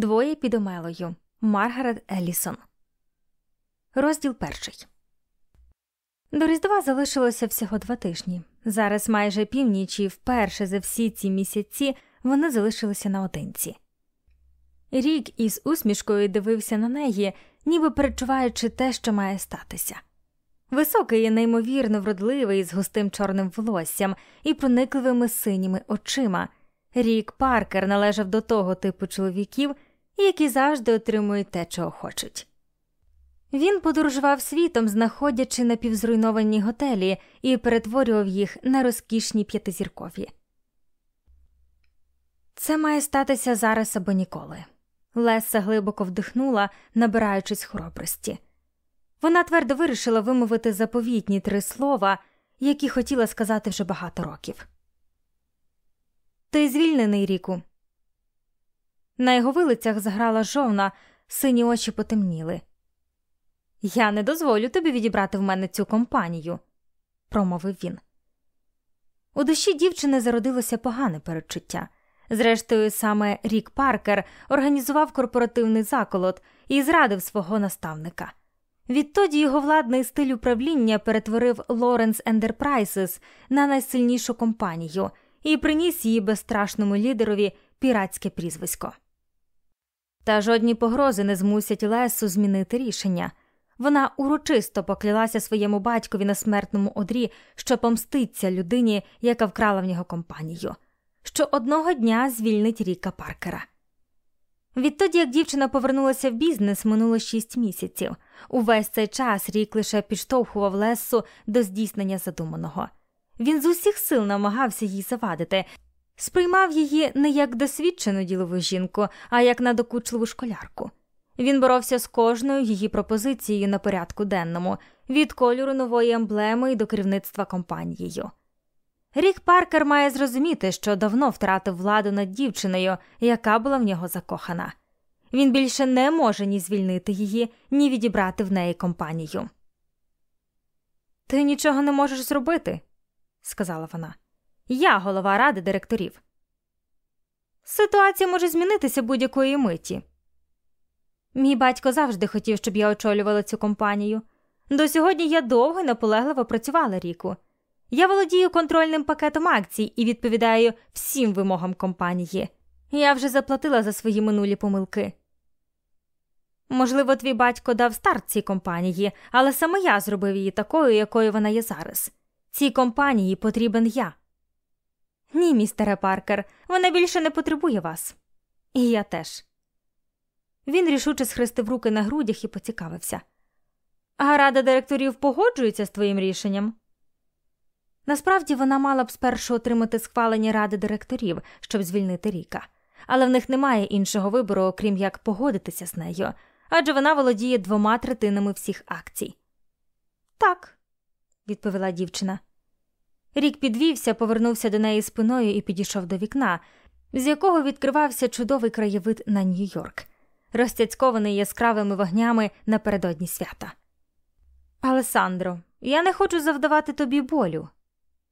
Двоє під омелою Маргарет Елісон. Розділ перший. До Різдва залишилося всього два тижні. Зараз майже північ і вперше за всі ці місяці вони залишилися наодинці. Рік із усмішкою дивився на неї, ніби перечуваючи те, що має статися. Високий і неймовірно вродливий з густим чорним волоссям і проникливими синіми очима. Рік Паркер належав до того типу чоловіків, які завжди отримують те, чого хочуть. Він подорожував світом, знаходячи напівзруйновані готелі і перетворював їх на розкішні п'ятизіркові. Це має статися зараз або ніколи. Леса глибоко вдихнула, набираючись хоробрості. Вона твердо вирішила вимовити заповітні три слова, які хотіла сказати вже багато років. Ти звільнений ріку. На його вилицях заграла жовна, сині очі потемніли. Я не дозволю тобі відібрати в мене цю компанію, промовив він. У душі дівчини зародилося погане передчуття. Зрештою, саме Рік Паркер організував корпоративний заколот і зрадив свого наставника. Відтоді його владний стиль управління перетворив Lawrence Enterprises на найсильнішу компанію і приніс її безстрашному лідерові піратське прізвисько. Та жодні погрози не змусять Лесу змінити рішення. Вона урочисто поклялася своєму батькові на смертному одрі, що помститься людині, яка вкрала в нього компанію, що одного дня звільнить Ріка Паркера. Відтоді, як дівчина повернулася в бізнес, минуло шість місяців. Увесь цей час рік лише підштовхував Лесу до здійснення задуманого. Він з усіх сил намагався їй завадити, сприймав її не як досвідчену ділову жінку, а як надокучливу школярку. Він боровся з кожною її пропозицією на порядку денному, від кольору нової емблеми і до керівництва компанією. Рік Паркер має зрозуміти, що давно втратив владу над дівчиною, яка була в нього закохана. Він більше не може ні звільнити її, ні відібрати в неї компанію. Ти нічого не можеш зробити, сказала вона. Я голова ради директорів. Ситуація може змінитися будь-якої миті. Мій батько завжди хотів, щоб я очолювала цю компанію. До сьогодні я довго і наполегливо працювала ріку. Я володію контрольним пакетом акцій і відповідаю всім вимогам компанії. Я вже заплатила за свої минулі помилки. Можливо, твій батько дав старт цій компанії, але саме я зробив її такою, якою вона є зараз. Цій компанії потрібен я. Ні, містере Паркер, вона більше не потребує вас. І я теж. Він рішуче схрестив руки на грудях і поцікавився. А рада директорів погоджується з твоїм рішенням? Насправді вона мала б спершу отримати схвалення ради директорів, щоб звільнити Ріка, але в них немає іншого вибору, окрім як погодитися з нею, адже вона володіє двома третинами всіх акцій. Так, відповіла дівчина. Рік підвівся, повернувся до неї спиною і підійшов до вікна, з якого відкривався чудовий краєвид на Нью-Йорк, розцяцькований яскравими вогнями напередодні свята. Алесандро, я не хочу завдавати тобі болю,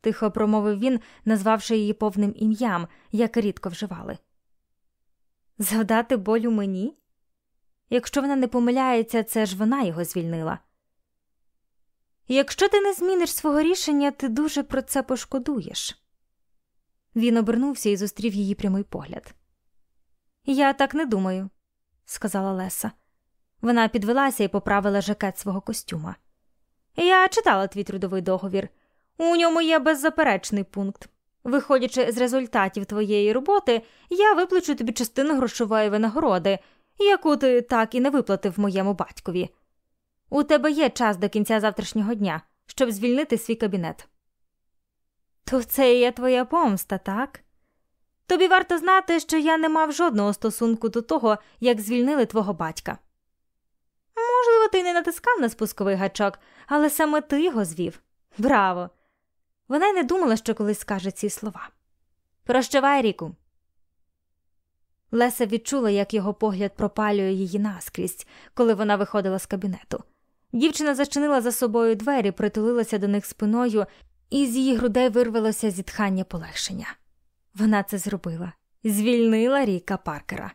тихо промовив він, назвавши її повним ім'ям, як рідко вживали. Завдати болю мені? Якщо вона не помиляється, це ж вона його звільнила. Якщо ти не зміниш свого рішення, ти дуже про це пошкодуєш. Він обернувся і зустрів її прямий погляд. Я так не думаю, сказала Леса. Вона підвелася і поправила жакет свого костюма. Я читала твій трудовий договір. У ньому є беззаперечний пункт. Виходячи з результатів твоєї роботи, я виплачу тобі частину грошової винагороди, яку ти так і не виплатив моєму батькові. У тебе є час до кінця завтрашнього дня, щоб звільнити свій кабінет. То це і є твоя помста, так? Тобі варто знати, що я не мав жодного стосунку до того, як звільнили твого батька. Можливо, ти не натискав на спусковий гачок, але саме ти його звів. Браво! Вона й не думала, що колись скаже ці слова. Прощавай, Ріку. Леся відчула, як його погляд пропалює її наскрізь, коли вона виходила з кабінету. Дівчина зачинила за собою двері, притулилася до них спиною, і з її грудей вирвалося зітхання полегшення. Вона це зробила звільнила Ріка Паркера.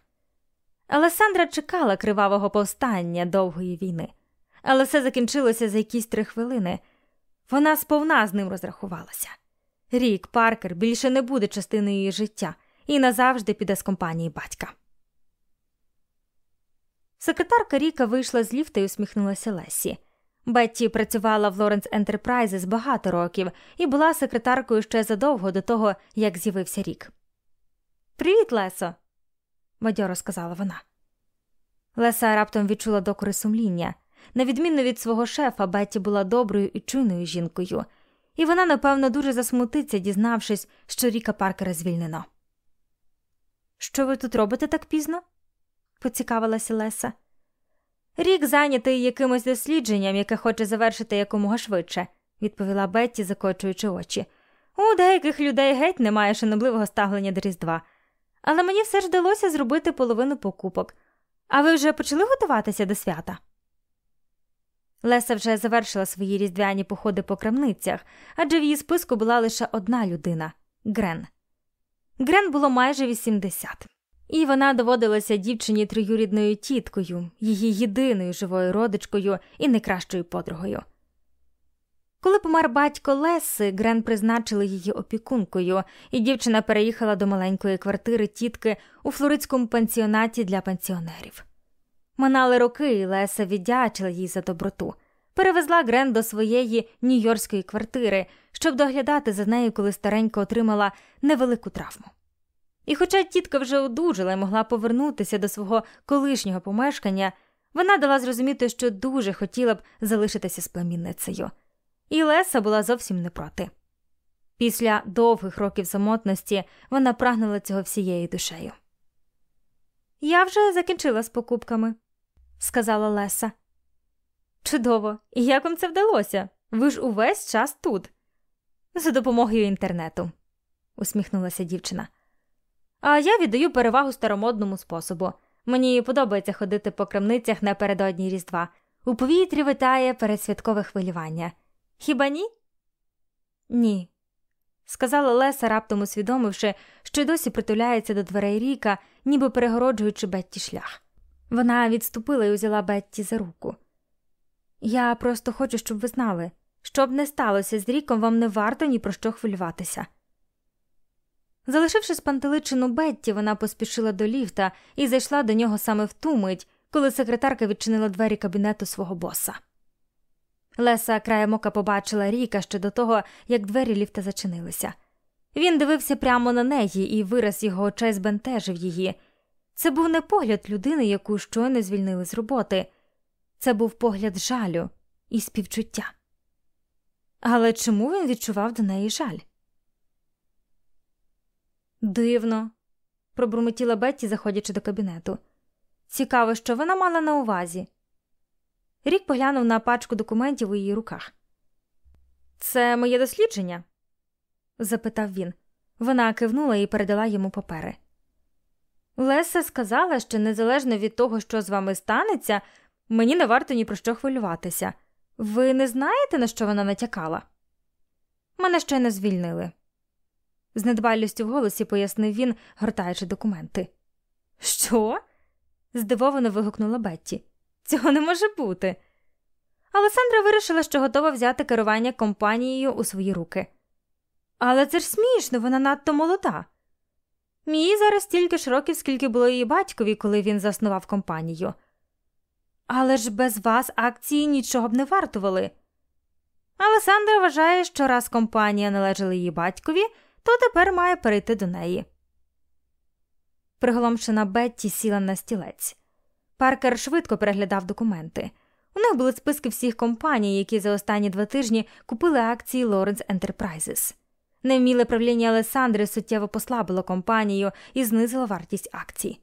Алесандра чекала кривавого повстання довгої війни, але все закінчилося за якісь три хвилини. Вона сповна з ним розрахувалася. Рік Паркер більше не буде частиною її життя і назавжди піде з компанії батька. Секретарка Ріка вийшла з ліфта і усміхнулася Лесі. Бетті працювала в Lawrence Enterprises багато років і була секретаркою ще задовго до того, як з'явився Рік. Привіт, Лесо, бадьоро сказала вона. Леса раптом відчула докори сумління. На відміну від свого шефа, Бетті була доброю і чуйною жінкою, і вона, напевно, дуже засмутиться, дізнавшись, що Ріка Паркера звільнено. Що ви тут робите так пізно? Поцікавилася Леса. Рік зайнятий якимось дослідженням, яке хоче завершити якомога швидше, відповіла Бетті, закочуючи очі. У деяких людей геть немає шанобливого ставлення до Різдва. Але мені все ж вдалося зробити половину покупок. А ви вже почали готуватися до свята? Леса вже завершила свої різдвяні походи по крамницях, адже в її списку була лише одна людина Грен. Грен було майже 80, і вона доводилася дівчині троюрідною тіткою, її єдиною живою родичкою і найкращою подругою. Коли помер батько Леси, Грен призначили її опікункою, і дівчина переїхала до маленької квартири тітки у флоридському пансіонаті для пенсіонерів. Минали роки, і Леса віддячила їй за доброту, перевезла Грен до своєї нью-йоркської квартири, щоб доглядати за нею, коли старенька отримала невелику травму. І, хоча тітка вже одужала і могла повернутися до свого колишнього помешкання, вона дала зрозуміти, що дуже хотіла б залишитися з племінницею. І Леса була зовсім не проти. Після довгих років самотності вона прагнула цього всією душею. Я вже закінчила з покупками, сказала Леса. Чудово, і як вам це вдалося? Ви ж увесь час тут. За допомогою інтернету, усміхнулася дівчина. А я віддаю перевагу старомодному способу. Мені подобається ходити по крамницях напередодні Різдва. У повітрі витає передсвяткове хвилювання. Хіба ні? Ні, сказала Леса, раптом усвідомивши, що й досі притуляється до дверей Ріка, ніби перегороджуючи Бетті шлях. Вона відступила і узяла Бетті за руку. Я просто хочу, щоб ви знали, що б не сталося з Ріком, вам не варто ні про що хвилюватися. Залишивши спантеличину Бетті, вона поспішила до ліфта і зайшла до нього саме в ту мить, коли секретарка відчинила двері кабінету свого боса. Леса краєм ока побачила Ріка ще до того, як двері ліфта зачинилися. Він дивився прямо на неї, і вираз його очей збентежив її. Це був не погляд людини, яку щойно звільнили з роботи, це був погляд жалю і співчуття. Але чому він відчував до неї жаль? Дивно, пробурмотіла Бетті, заходячи до кабінету. Цікаво, що вона мала на увазі. Рік поглянув на пачку документів у її руках. Це моє дослідження? запитав він. Вона кивнула і передала йому папери. Леса сказала, що незалежно від того, що з вами станеться, мені не варто ні про що хвилюватися. Ви не знаєте, на що вона натякала? Мене ще не звільнили. З недбалістю в голосі пояснив він, гортаючи документи. Що? здивовано вигукнула Бетті. Цього не може бути. Алесандра вирішила, що готова взяти керування компанією у свої руки. Але це ж смішно, вона надто молода. Мій зараз стільки ж років, скільки було її батькові, коли він заснував компанію. Але ж без вас акції нічого б не вартували. Алесандра вважає, що раз компанія належала її батькові, то тепер має перейти до неї. Приголомшена Бетті сіла на стілець. Паркер швидко переглядав документи. У них були списки всіх компаній, які за останні два тижні купили акції Lawrence Enterprises. Невміле правління Алесандри суттєво послабило компанію і знизило вартість акцій.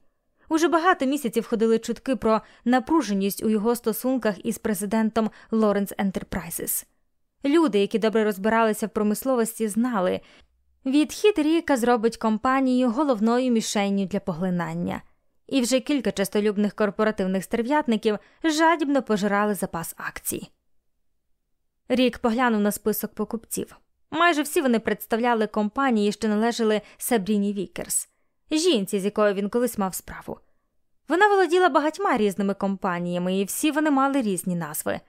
Уже багато місяців ходили чутки про напруженість у його стосунках із президентом Lawrence Enterprises. Люди, які добре розбиралися в промисловості, знали, відхід Ріка зробить компанію головною мішенню для поглинання і вже кілька частолюбних корпоративних стерв'ятників жадібно пожирали запас акцій. Рік поглянув на список покупців. Майже всі вони представляли компанії, що належали Сабріні Вікерс, жінці, з якою він колись мав справу. Вона володіла багатьма різними компаніями, і всі вони мали різні назви.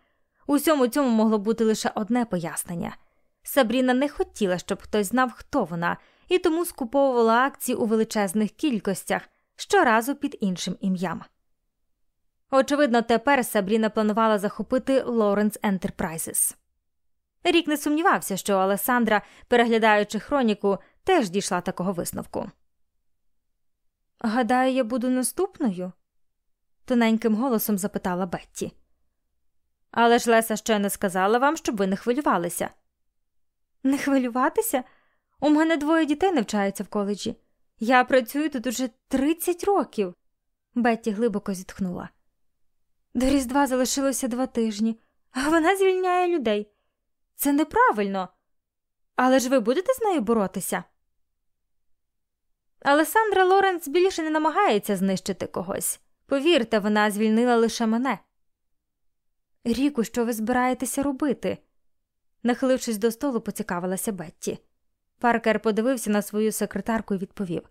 Усьому цьому могло бути лише одне пояснення. Сабріна не хотіла, щоб хтось знав, хто вона, і тому скуповувала акції у величезних кількостях щоразу під іншим ім'ям. Очевидно, тепер Сабріна планувала захопити Lawrence Enterprises. Рік не сумнівався, що Алесандра, переглядаючи хроніку, теж дійшла такого висновку. Гадаю, я буду наступною? тоненьким голосом запитала Бетті. Але ж Леса ще не сказала вам, щоб ви не хвилювалися. Не хвилюватися? У мене двоє дітей навчаються в коледжі. Я працюю тут уже 30 років. Бетті глибоко зітхнула. До Різдва залишилося два тижні, а вона звільняє людей. Це неправильно. Але ж ви будете з нею боротися? Алесандра Лоренц більше не намагається знищити когось. Повірте, вона звільнила лише мене. Ріку, що ви збираєтеся робити? Нахилившись до столу, поцікавилася Бетті. Паркер подивився на свою секретарку і відповів: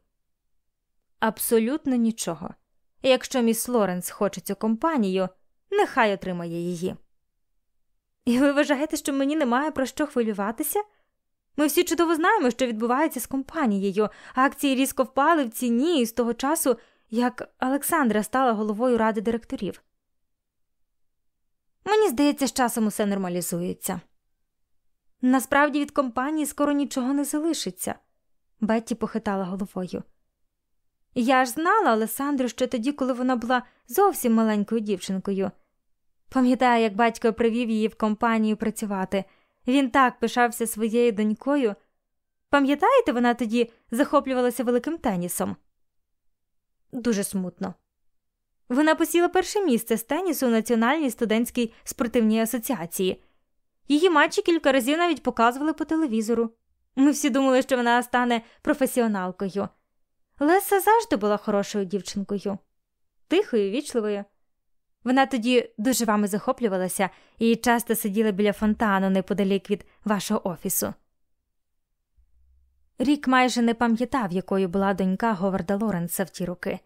Абсолютно нічого. Якщо міс Лоренс хоче цю компанію, нехай отримає її. І ви вважаєте, що мені немає про що хвилюватися? Ми всі чудово знаємо, що відбувається з компанією, акції різко впали в ціні з того часу, як Олександра стала головою ради директорів. Мені здається, з часом усе нормалізується. Насправді від компанії скоро нічого не залишиться, Бетті похитала головою. Я ж знала Олександру ще тоді, коли вона була зовсім маленькою дівчинкою. Пам'ятаю, як батько привів її в компанію працювати. Він так пишався своєю донькою. Пам'ятаєте, вона тоді захоплювалася великим тенісом? Дуже смутно. Вона посіла перше місце з тенісу у Національній студентській спортивній асоціації. Її матчі кілька разів навіть показували по телевізору. Ми всі думали, що вона стане професіоналкою. Леса завжди була хорошою дівчинкою, тихою, вічливою. Вона тоді дуже вами захоплювалася і часто сиділа біля фонтану неподалік від вашого офісу. Рік майже не пам'ятав, якою була донька Говарда Лоренса в ті роки.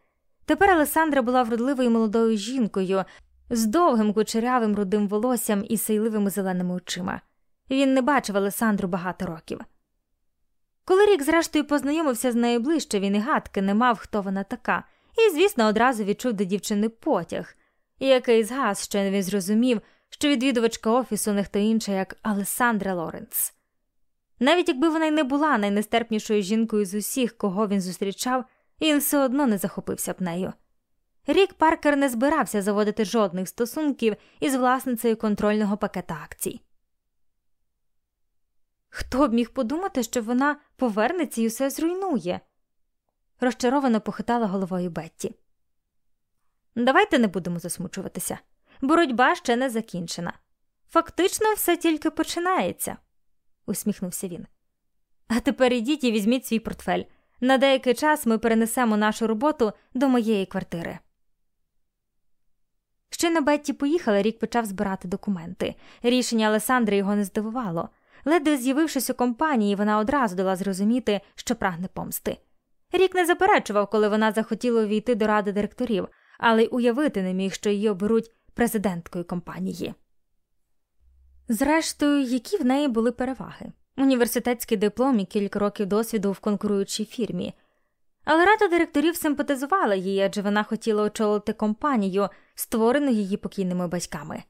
Тепер Алесандра була вродливою молодою жінкою з довгим кучерявим рудим волоссям і сейливими зеленими очима. Він не бачив Алесандру багато років. Коли рік, зрештою, познайомився з нею ближче, він і гадки не мав, хто вона така, і, звісно, одразу відчув до дівчини потяг, який згас, що він зрозумів, що відвідувачка офісу не хто інша, як Алесандра Лоренц. Навіть якби вона й не була найнестерпнішою жінкою з усіх, кого він зустрічав, він все одно не захопився б нею. Рік Паркер не збирався заводити жодних стосунків із власницею контрольного пакета акцій. Хто б міг подумати, що вона повернеться і усе зруйнує? розчаровано похитала головою Бетті. Давайте не будемо засмучуватися. Боротьба ще не закінчена. Фактично, все тільки починається, усміхнувся він. А тепер ідіть і візьміть свій портфель. На деякий час ми перенесемо нашу роботу до моєї квартири. Ще на Бетті поїхала, рік почав збирати документи. Рішення Алесандри його не здивувало. Ледве з'явившись у компанії, вона одразу дала зрозуміти, що прагне помсти. Рік не заперечував, коли вона захотіла увійти до ради директорів, але й уявити не міг, що її оберуть президенткою компанії. Зрештою, які в неї були переваги університетський диплом і кілька років досвіду в конкуруючій фірмі. Але рада директорів симпатизувала їй, адже вона хотіла очолити компанію, створену її покійними батьками.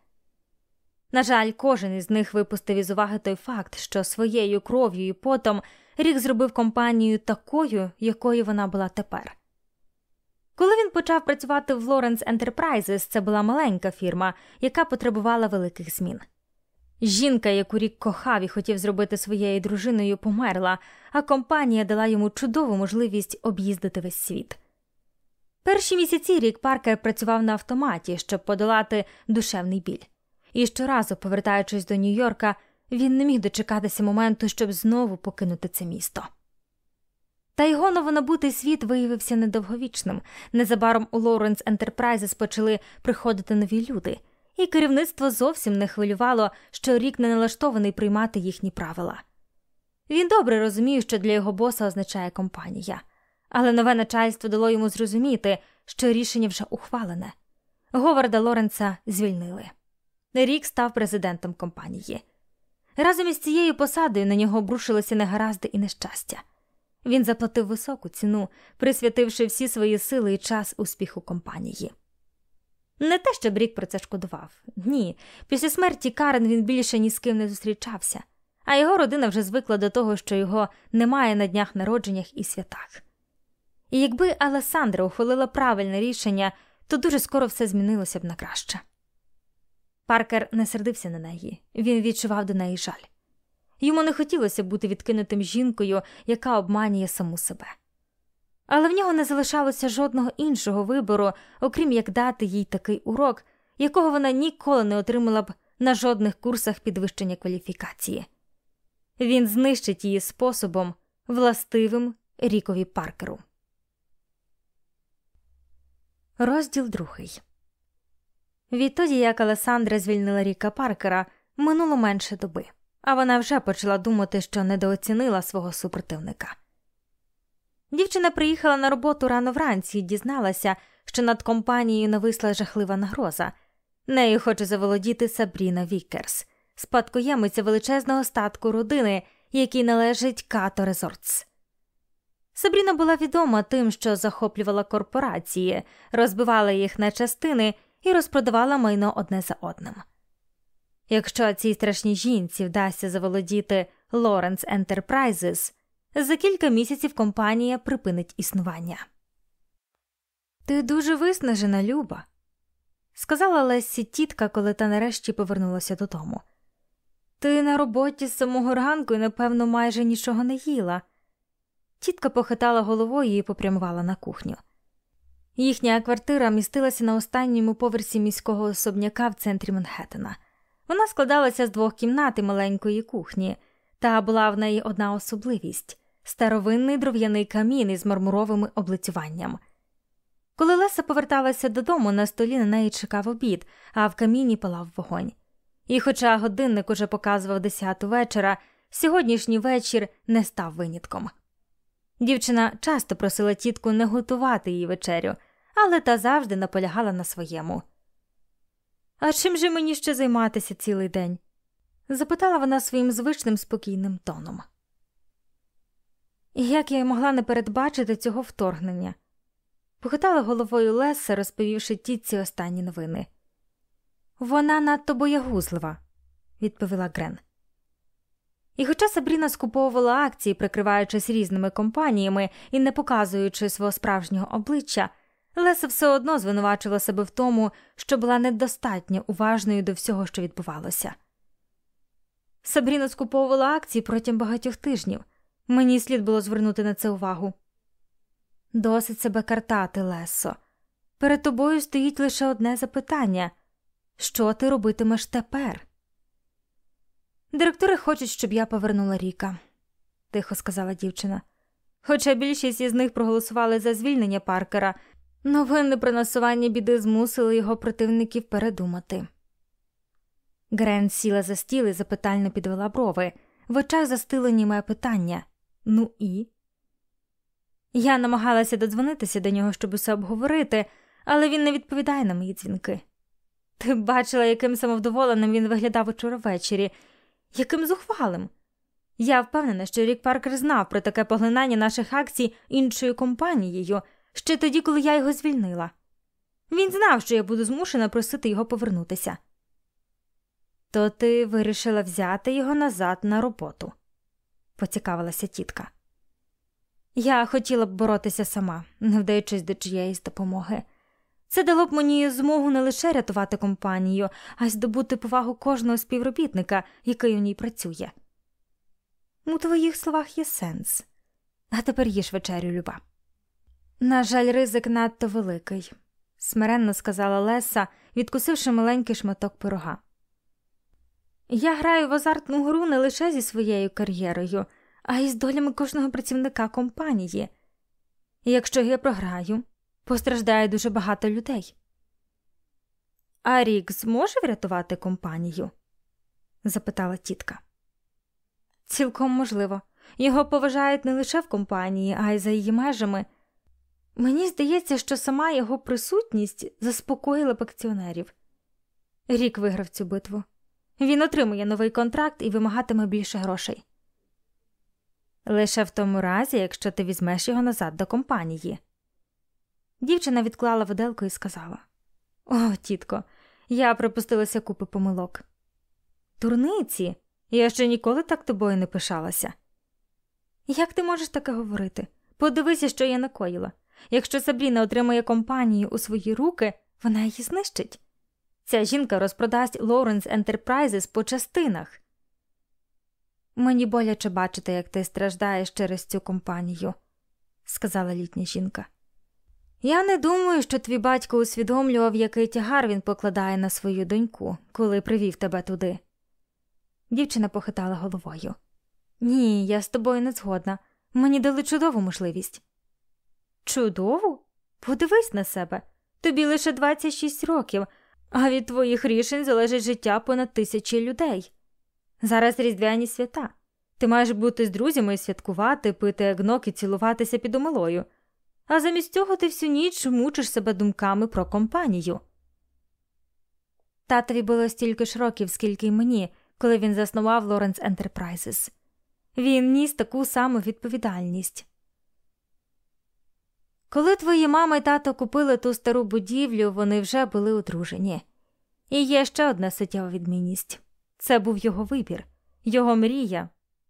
На жаль, кожен із них випустив із уваги той факт, що своєю кров'ю і потом рік зробив компанію такою, якою вона була тепер. Коли він почав працювати в Lawrence Enterprises, це була маленька фірма, яка потребувала великих змін. Жінка, яку рік кохав і хотів зробити своєю дружиною, померла, а компанія дала йому чудову можливість об'їздити весь світ. Перші місяці рік Паркер працював на автоматі, щоб подолати душевний біль, і щоразу, повертаючись до Нью-Йорка, він не міг дочекатися моменту, щоб знову покинути це місто. Та його новонабутий світ виявився недовговічним. Незабаром у Lawrence Enterprises почали приходити нові люди, і керівництво зовсім не хвилювало, що рік не налаштований приймати їхні правила. Він добре розумів, що для його боса означає компанія, але нове начальство дало йому зрозуміти, що рішення вже ухвалене. Говарда Лоренца звільнили. Рік став президентом компанії. Разом із цією посадою на нього обрушилися негаразди і нещастя. Він заплатив високу ціну, присвятивши всі свої сили і час успіху компанії. Не те, щоб рік про це шкодував. Ні. Після смерті Карен він більше ні з ким не зустрічався, а його родина вже звикла до того, що його немає на днях народженнях і святах. І якби Алесандра ухвалила правильне рішення, то дуже скоро все змінилося б на краще. Паркер не сердився на неї, він відчував до неї жаль. Йому не хотілося бути відкинутим жінкою, яка обманює саму себе. Але в нього не залишалося жодного іншого вибору, окрім як дати їй такий урок, якого вона ніколи не отримала б на жодних курсах підвищення кваліфікації. Він знищить її способом, властивим рікові паркеру. Розділ другий. Відтоді, як Алесандра звільнила Ріка Паркера, минуло менше доби, а вона вже почала думати, що недооцінила свого супротивника. Дівчина приїхала на роботу рано вранці і дізналася, що над компанією нависла жахлива загроза. Нею хоче заволодіти Сабріна Вікерс, спадкоємиця величезного статку родини, який належить Като Резортс. Сабріна була відома тим, що захоплювала корпорації, розбивала їх на частини і розпродавала майно одне за одним. Якщо цій страшній жінці вдасться заволодіти Lawrence Enterprises, за кілька місяців компанія припинить існування. Ти дуже виснажена, Люба, сказала Лесі тітка, коли та нарешті повернулася додому. Ти на роботі з самого ранку і, напевно, майже нічого не їла. Тітка похитала головою і попрямувала на кухню. Їхня квартира містилася на останньому поверсі міського особняка в центрі Манхеттена. Вона складалася з двох кімнат і маленької кухні, та була в неї одна особливість старовинний дров'яний камін із мармуровим облицюванням. Коли Леса поверталася додому, на столі на неї чекав обід, а в каміні палав вогонь. І, хоча годинник уже показував десяту вечора, сьогоднішній вечір не став винятком. Дівчина часто просила тітку не готувати їй вечерю, але та завжди наполягала на своєму. А чим же мені ще займатися цілий день? запитала вона своїм звичним спокійним тоном. І як я й могла не передбачити цього вторгнення? Похитала головою Леса, розповівши тітці останні новини. Вона надто боягузлива, відповіла Грен. І хоча Сабріна скуповувала акції, прикриваючись різними компаніями і не показуючи свого справжнього обличчя, Леса все одно звинувачила себе в тому, що була недостатньо уважною до всього, що відбувалося. Сабріна скуповувала акції протягом багатьох тижнів. Мені слід було звернути на це увагу. Досить себе картати, Лесо. Перед тобою стоїть лише одне запитання що ти робитимеш тепер? Директори хочуть, щоб я повернула Ріка, тихо сказала дівчина. Хоча більшість із них проголосували за звільнення Паркера, новини про насування біди змусили його противників передумати. Грен сіла за стіл і запитально підвела брови, в очах застило німе питання Ну і? Я намагалася додзвонитися до нього, щоб усе обговорити, але він не відповідає на мої дзвінки. Ти бачила, яким самовдоволеним він виглядав учора ввечері, яким зухвалим. Я впевнена, що Рік Паркер знав про таке поглинання наших акцій іншою компанією ще тоді, коли я його звільнила. Він знав, що я буду змушена просити його повернутися. То ти вирішила взяти його назад на роботу, поцікавилася тітка. Я хотіла б боротися сама, не вдаючись до чиєїсь допомоги. Це дало б мені змогу не лише рятувати компанію, а й здобути повагу кожного співробітника, який у ній працює. У твоїх словах є сенс, а тепер їж вечерю, люба. На жаль, ризик надто великий, смиренно сказала Леса, відкусивши маленький шматок пирога. Я граю в азартну гру не лише зі своєю кар'єрою, а й з долями кожного працівника компанії. І якщо я програю, постраждає дуже багато людей. А Рік зможе врятувати компанію? запитала тітка. Цілком можливо. Його поважають не лише в компанії, а й за її межами. Мені здається, що сама його присутність заспокоїла б акціонерів. Рік виграв цю битву. Він отримує новий контракт і вимагатиме більше грошей. Лише в тому разі, якщо ти візьмеш його назад до компанії. Дівчина відклала виделку і сказала: О, тітко, я припустилася купи помилок. Турниці, я ще ніколи так тобою не пишалася. Як ти можеш таке говорити? Подивися, що я накоїла. Якщо Сабріна отримає компанію у свої руки, вона її знищить. Ця жінка розпродасть Lawrence Enterprises по частинах. Мені боляче бачити, як ти страждаєш через цю компанію, сказала літня жінка. Я не думаю, що твій батько усвідомлював, який тягар він покладає на свою доньку, коли привів тебе туди. Дівчина похитала головою. Ні, я з тобою не згодна. Мені дали чудову можливість. Чудову? Подивись на себе. Тобі лише 26 років, а від твоїх рішень залежить життя понад тисячі людей. Зараз різдвяні свята. Ти маєш бути з друзями і святкувати, пити егнок і цілуватися під омилою. А замість цього ти всю ніч мучиш себе думками про компанію. Татові було стільки ж років, скільки й мені, коли він заснував Lawrence Enterprises. Він ніс таку саму відповідальність. Коли твої мама й тато купили ту стару будівлю, вони вже були одружені. І є ще одна суттєва відмінність це був його вибір, його мрія,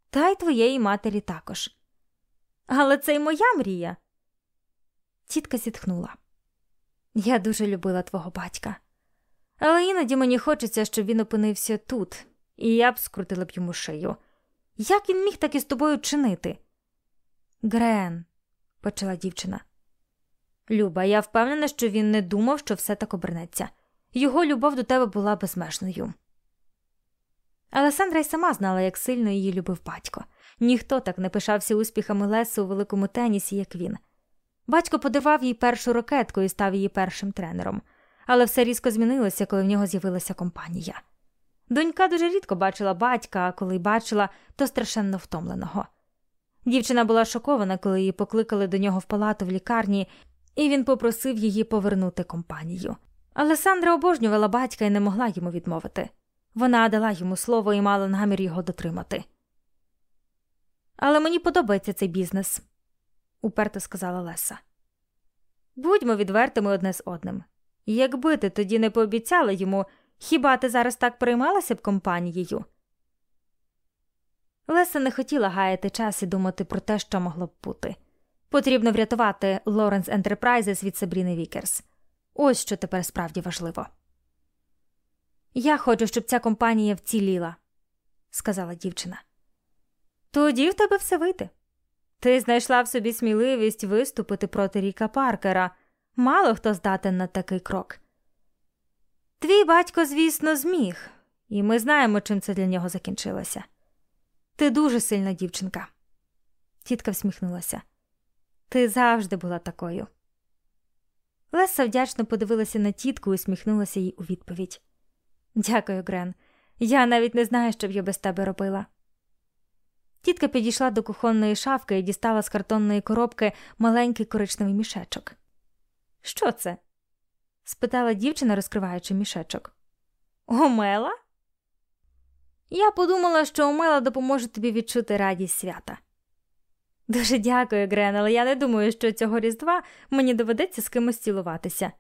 та й твоєї матері також. Але це й моя мрія. Тітка зітхнула. Я дуже любила твого батька, але іноді мені хочеться, щоб він опинився тут, і я б скрутила б йому шию. Як він міг так із тобою чинити? Грен, почала дівчина. Люба, я впевнена, що він не думав, що все так обернеться. Його любов до тебе була безмежною. Алесандра й сама знала, як сильно її любив батько. Ніхто так не пишався успіхами Леси у великому тенісі, як він. Батько подарував їй першу ракетку і став її першим тренером, але все різко змінилося, коли в нього з'явилася компанія. Донька дуже рідко бачила батька, а коли й бачила, то страшенно втомленого. Дівчина була шокована, коли її покликали до нього в палату в лікарні, і він попросив її повернути компанію. Алесандра обожнювала батька і не могла йому відмовити. Вона дала йому слово і мала намір його дотримати. Але мені подобається цей бізнес, уперто сказала Леса. Будьмо відвертими одне з одним. Якби ти тоді не пообіцяла йому, хіба ти зараз так переймалася б компанією? Леса не хотіла гаяти час і думати про те, що могло б бути. Потрібно врятувати Lawrence Enterprises від Сабріни Вікерс. Ось що тепер справді важливо. Я хочу, щоб ця компанія вціліла, сказала дівчина. Тоді в тебе все вийде. Ти знайшла в собі сміливість виступити проти Ріка Паркера. Мало хто здатен на такий крок. Твій батько, звісно, зміг, і ми знаємо, чим це для нього закінчилося. Ти дуже сильна дівчинка. Тітка всміхнулася. Ти завжди була такою. Леса вдячно подивилася на тітку і усміхнулася їй у відповідь. Дякую, Грен. Я навіть не знаю, що б я без тебе робила. Тітка підійшла до кухонної шафки і дістала з картонної коробки маленький коричневий мішечок. Що це? спитала дівчина, розкриваючи мішечок. Омела? Я подумала, що Омела допоможе тобі відчути радість свята. Дуже дякую, Грен, але я не думаю, що цього різдва мені доведеться з кимось цілуватися.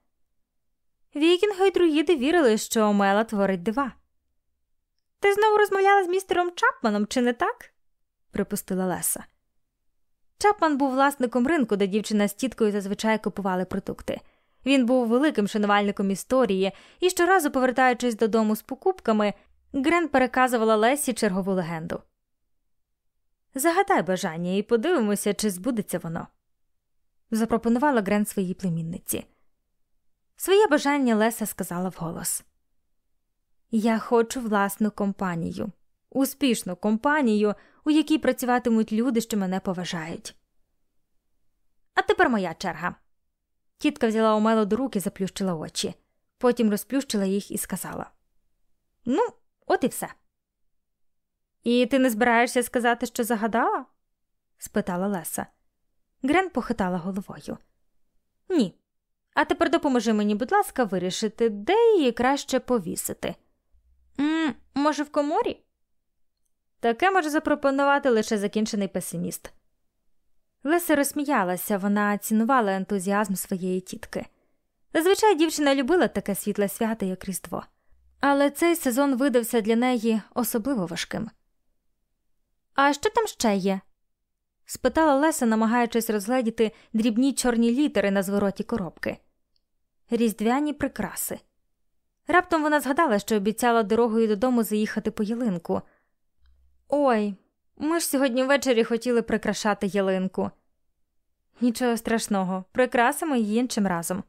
Вікінги й друїди вірили, що Омела творить дива. Ти знову розмовляла з містером Чапманом, чи не так? припустила Леса. Чапман був власником ринку, де дівчина з тіткою зазвичай купували продукти. Він був великим шанувальником історії і щоразу, повертаючись додому з покупками, Грен переказувала Лесі чергову легенду. Загадай бажання і подивимося, чи збудеться воно. Запропонувала Грен своїй племінниці. Своє бажання Леса сказала вголос. Я хочу власну компанію, успішну компанію, у якій працюватимуть люди, що мене поважають. А тепер моя черга. Тітка взяла Омело до руки, заплющила очі, потім розплющила їх і сказала: Ну, от і все. І ти не збираєшся сказати, що загадала? спитала Леса. Грен похитала головою. Ні. А тепер допоможи мені, будь ласка, вирішити, де її краще повісити. М, Може, в коморі? Таке може запропонувати лише закінчений песиміст. Леся розсміялася, вона цінувала ентузіазм своєї тітки. Зазвичай дівчина любила таке світле свято, як Різдво, але цей сезон видався для неї особливо важким. А що там ще є? спитала Леся, намагаючись розгледіти дрібні чорні літери на звороті коробки. Різдвяні прикраси. Раптом вона згадала, що обіцяла дорогою додому заїхати по ялинку. Ой, ми ж сьогодні ввечері хотіли прикрашати ялинку. Нічого страшного, прикрасимо її іншим разом.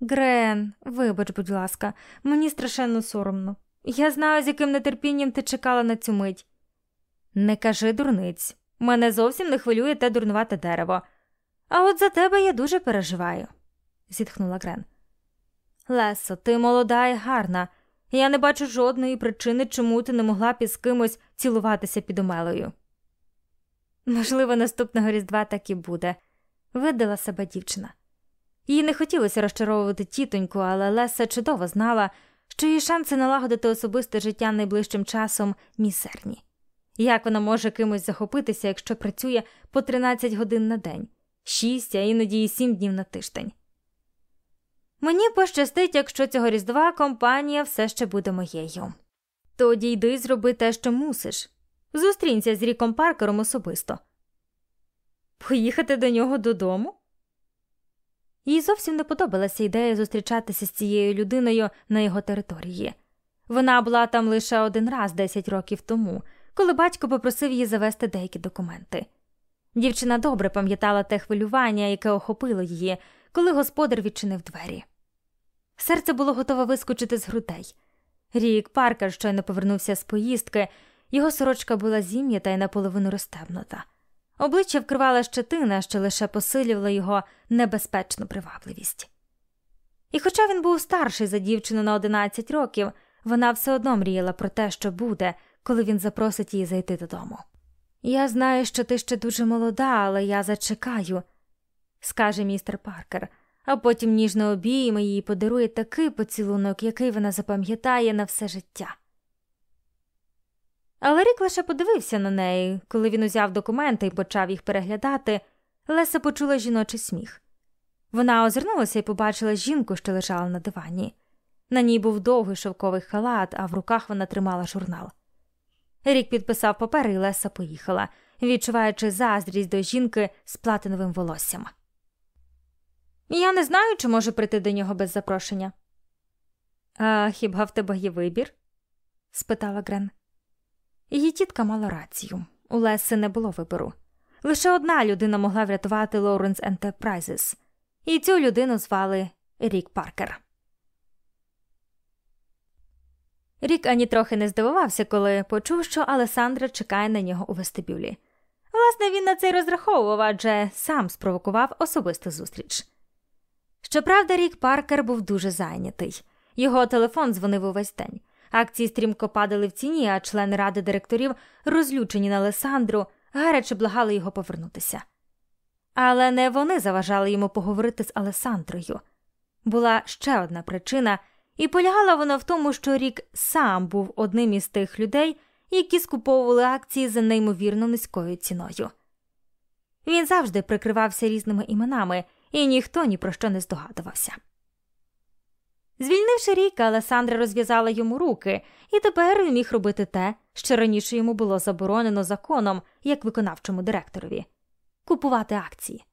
Грен, вибач, будь ласка, мені страшенно соромно. Я знаю, з яким нетерпінням ти чекала на цю мить. Не кажи дурниць, мене зовсім не хвилює те дурнувате дерево. А от за тебе я дуже переживаю, зітхнула Грен. Лесо, ти молода і гарна. Я не бачу жодної причини, чому ти не могла б із кимось цілуватися під омелою. Можливо, наступного різдва так і буде, видала себе дівчина. Їй не хотілося розчаровувати тітоньку, але Леса чудово знала, що її шанси налагодити особисте життя найближчим часом мізерні. Як вона може кимось захопитися, якщо працює по 13 годин на день, 6, а іноді і 7 днів на тиждень? Мені пощастить, якщо цього різдва компанія все ще буде моєю. Тоді йди зроби те, що мусиш. Зустрінься з Ріком Паркером особисто. Поїхати до нього додому? Їй зовсім не подобалася ідея зустрічатися з цією людиною на його території. Вона була там лише один раз 10 років тому, коли батько попросив її завести деякі документи. Дівчина добре пам'ятала те хвилювання, яке охопило її, коли господар відчинив двері. Серце було готове вискочити з грудей. Рік Паркер щойно повернувся з поїздки, його сорочка була зім'ята і наполовину розтебнута. Обличчя вкривала щетина, що лише посилювала його небезпечну привабливість. І хоча він був старший за дівчину на 11 років, вона все одно мріяла про те, що буде, коли він запросить її зайти додому. Я знаю, що ти ще дуже молода, але я зачекаю, скаже містер Паркер а потім ніжно обійме її подарує такий поцілунок, який вона запам'ятає на все життя. Але Рік лише подивився на неї, коли він узяв документи і почав їх переглядати, Леса почула жіночий сміх. Вона озирнулася і побачила жінку, що лежала на дивані. На ній був довгий шовковий халат, а в руках вона тримала журнал. Рік підписав папер, і Леса поїхала, відчуваючи заздрість до жінки з платиновим волоссям. Я не знаю, чи можу прийти до нього без запрошення. А хіба в тебе є вибір? спитала Грен. Її тітка мала рацію. У Леси не було вибору. Лише одна людина могла врятувати Лоуренс Enterprises. і цю людину звали Рік Паркер. Рік ані трохи не здивувався, коли почув, що Алесандра чекає на нього у вестибюлі. Власне, він на це розраховував, адже сам спровокував особисту зустріч. Щоправда, рік Паркер був дуже зайнятий. Його телефон дзвонив увесь день. Акції стрімко падали в ціні, а члени ради директорів, розлючені на Лесандру, гаряче благали його повернутися. Але не вони заважали йому поговорити з Алесандрою. Була ще одна причина, і полягала вона в тому, що рік сам був одним із тих людей, які скуповували акції за неймовірно низькою ціною. Він завжди прикривався різними іменами і ніхто ні про що не здогадувався. Звільнивши Ріка, Алесандра розв'язала йому руки, і тепер він міг робити те, що раніше йому було заборонено законом, як виконавчому директорові купувати акції.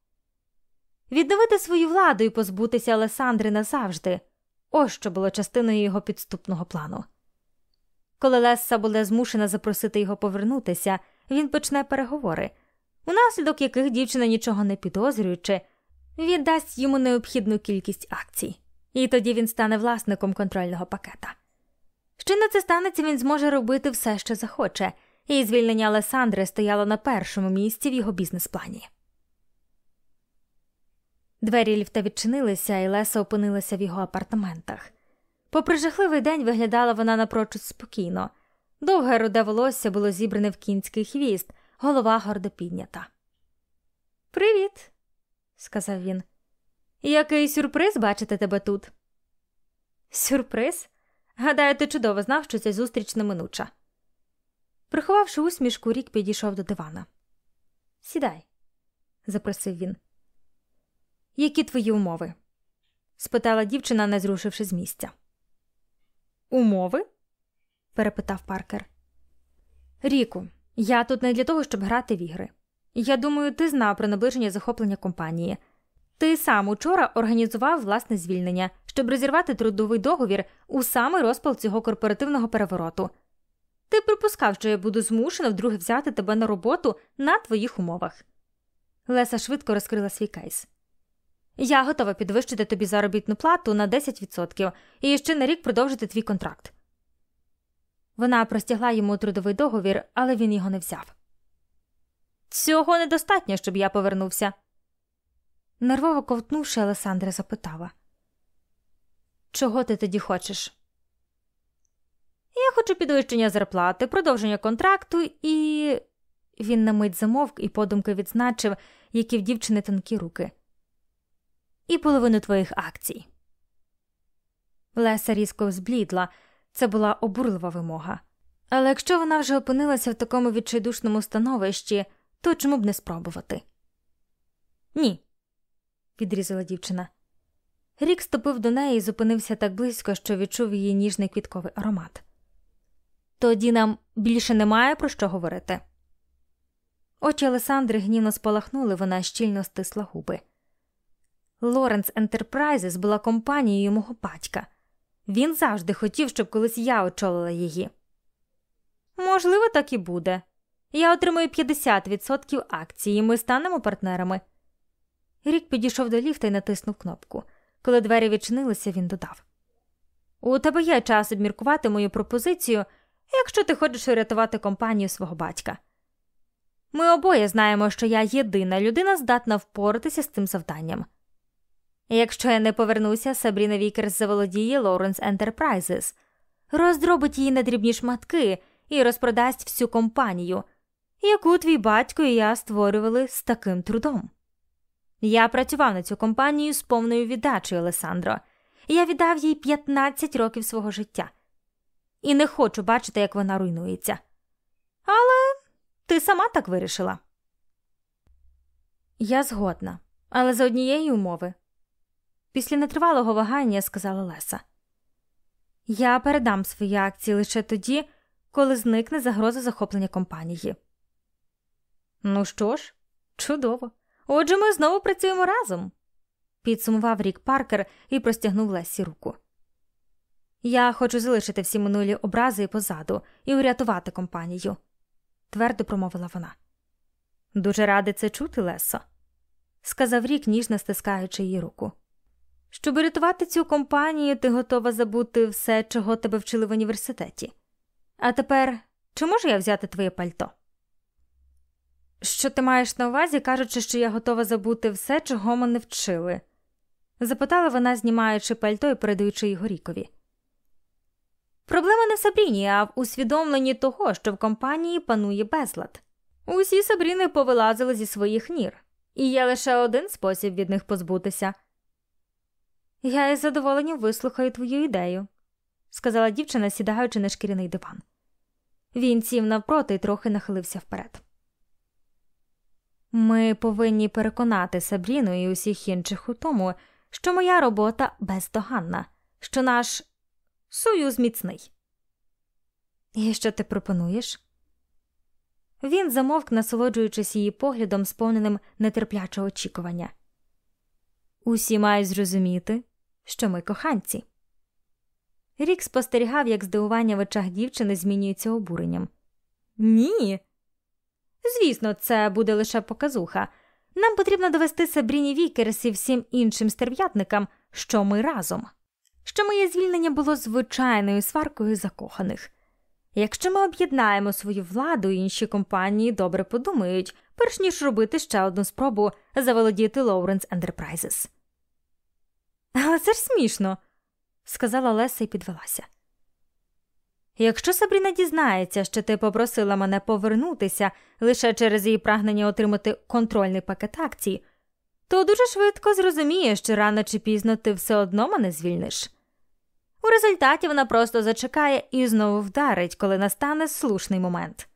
Відновити свою владу і позбутися Алесандри назавжди ось що було частиною його підступного плану. Коли Лесса буде змушена запросити його повернутися, він почне переговори, унаслідок яких дівчина нічого не підозрюючи, віддасть йому необхідну кількість акцій, і тоді він стане власником контрольного пакета. Що на це станеться, він зможе робити все, що захоче, і звільнення Алесандри стояло на першому місці в його бізнес-плані. Двері ліфта відчинилися, і Леса опинилася в його апартаментах. Попри жахливий день виглядала вона напрочуд спокійно. Довге руде волосся було зібране в кінський хвіст, голова гордо піднята. Привіт, сказав він. Який сюрприз бачити тебе тут? Сюрприз? Гадаю, ти чудово знав, що ця зустріч неминуча. Приховавши усмішку, рік підійшов до дивана. Сідай, запросив він. Які твої умови? спитала дівчина, не зрушивши з місця. Умови? перепитав Паркер. Ріку, я тут не для того, щоб грати в ігри. Я думаю, ти знав про наближення захоплення компанії. Ти сам учора організував власне звільнення, щоб розірвати трудовий договір у самий розпал цього корпоративного перевороту. Ти припускав, що я буду змушена вдруге взяти тебе на роботу на твоїх умовах. Леса швидко розкрила свій кейс. Я готова підвищити тобі заробітну плату на 10% і ще на рік продовжити твій контракт. Вона простягла йому трудовий договір, але він його не взяв. Цього недостатньо, щоб я повернувся. Нервово ковтнувши, Алесандра запитала Чого ти тоді хочеш? Я хочу підвищення зарплати, продовження контракту і. Він на мить замовк і подумки відзначив, які в дівчини тонкі руки. І половину твоїх акцій. Леса різко зблідла. Це була обурлива вимога. Але якщо вона вже опинилася в такому відчайдушному становищі, то чому б не спробувати? Ні, відрізала дівчина. Рік ступив до неї і зупинився так близько, що відчув її ніжний квітковий аромат. Тоді нам більше немає про що говорити. Очі Олександри гнівно спалахнули, вона щільно стисла губи. Lawrence Enterprises була компанією мого батька. Він завжди хотів, щоб колись я очолила її. Можливо, так і буде. Я отримую 50% акцій, і ми станемо партнерами. Рік підійшов до ліфта і натиснув кнопку. Коли двері відчинилися, він додав: У тебе є час обміркувати мою пропозицію, якщо ти хочеш врятувати компанію свого батька. Ми обоє знаємо, що я єдина людина здатна впоратися з цим завданням. Якщо я не повернуся, Сабріна Вікерс заволодіє Лоуренс Enterprises, роздробить її на дрібні шматки і розпродасть всю компанію, яку твій батько і я створювали з таким трудом. Я працював на цю компанію з повною віддачею, Олесандро, я віддав їй 15 років свого життя і не хочу бачити, як вона руйнується. Але ти сама так вирішила. Я згодна, але за однієї умови. Після нетривалого вагання сказала Леса. Я передам свої акції лише тоді, коли зникне загроза захоплення компанії. Ну що ж, чудово. Отже, ми знову працюємо разом, підсумував рік Паркер і простягнув Лесі руку. Я хочу залишити всі минулі образи позаду і урятувати компанію, твердо промовила вона. Дуже радий це чути, Лесо, сказав рік, ніжно стискаючи її руку. Щоб рятувати цю компанію, ти готова забути все, чого тебе вчили в університеті. А тепер чи можу я взяти твоє пальто? Що ти маєш на увазі, кажучи, що я готова забути все, чого мене вчили? запитала вона, знімаючи пальто і передаючи його рікові. Проблема не в Сабріні, а в усвідомленні того, що в компанії панує безлад. Усі Сабріни повилазили зі своїх нір, і є лише один спосіб від них позбутися. Я із задоволенням вислухаю твою ідею, сказала дівчина, сідаючи на шкіряний диван. Він сів навпроти і трохи нахилився вперед. Ми повинні переконати Сабріну і усіх інших у тому, що моя робота бездоганна, що наш союз міцний. І що ти пропонуєш? Він замовк, насолоджуючись її поглядом, сповненим нетерплячого очікування. Усі мають зрозуміти, що ми коханці. Рік спостерігав, як здивування в очах дівчини змінюється обуренням. Ні. Звісно, це буде лише показуха. Нам потрібно довести Сабріні Вікерс і всім іншим стерв'ятникам, що ми разом, що моє звільнення було звичайною сваркою закоханих. Якщо ми об'єднаємо свою владу, інші компанії добре подумають, перш ніж робити ще одну спробу заволодіти Лоуренс Enterprises. Але це ж смішно, сказала Леся і підвелася. Якщо Сабріна дізнається, що ти попросила мене повернутися лише через її прагнення отримати контрольний пакет акцій, то дуже швидко зрозумієш, що рано чи пізно ти все одно мене звільниш. У результаті вона просто зачекає і знову вдарить, коли настане слушний момент.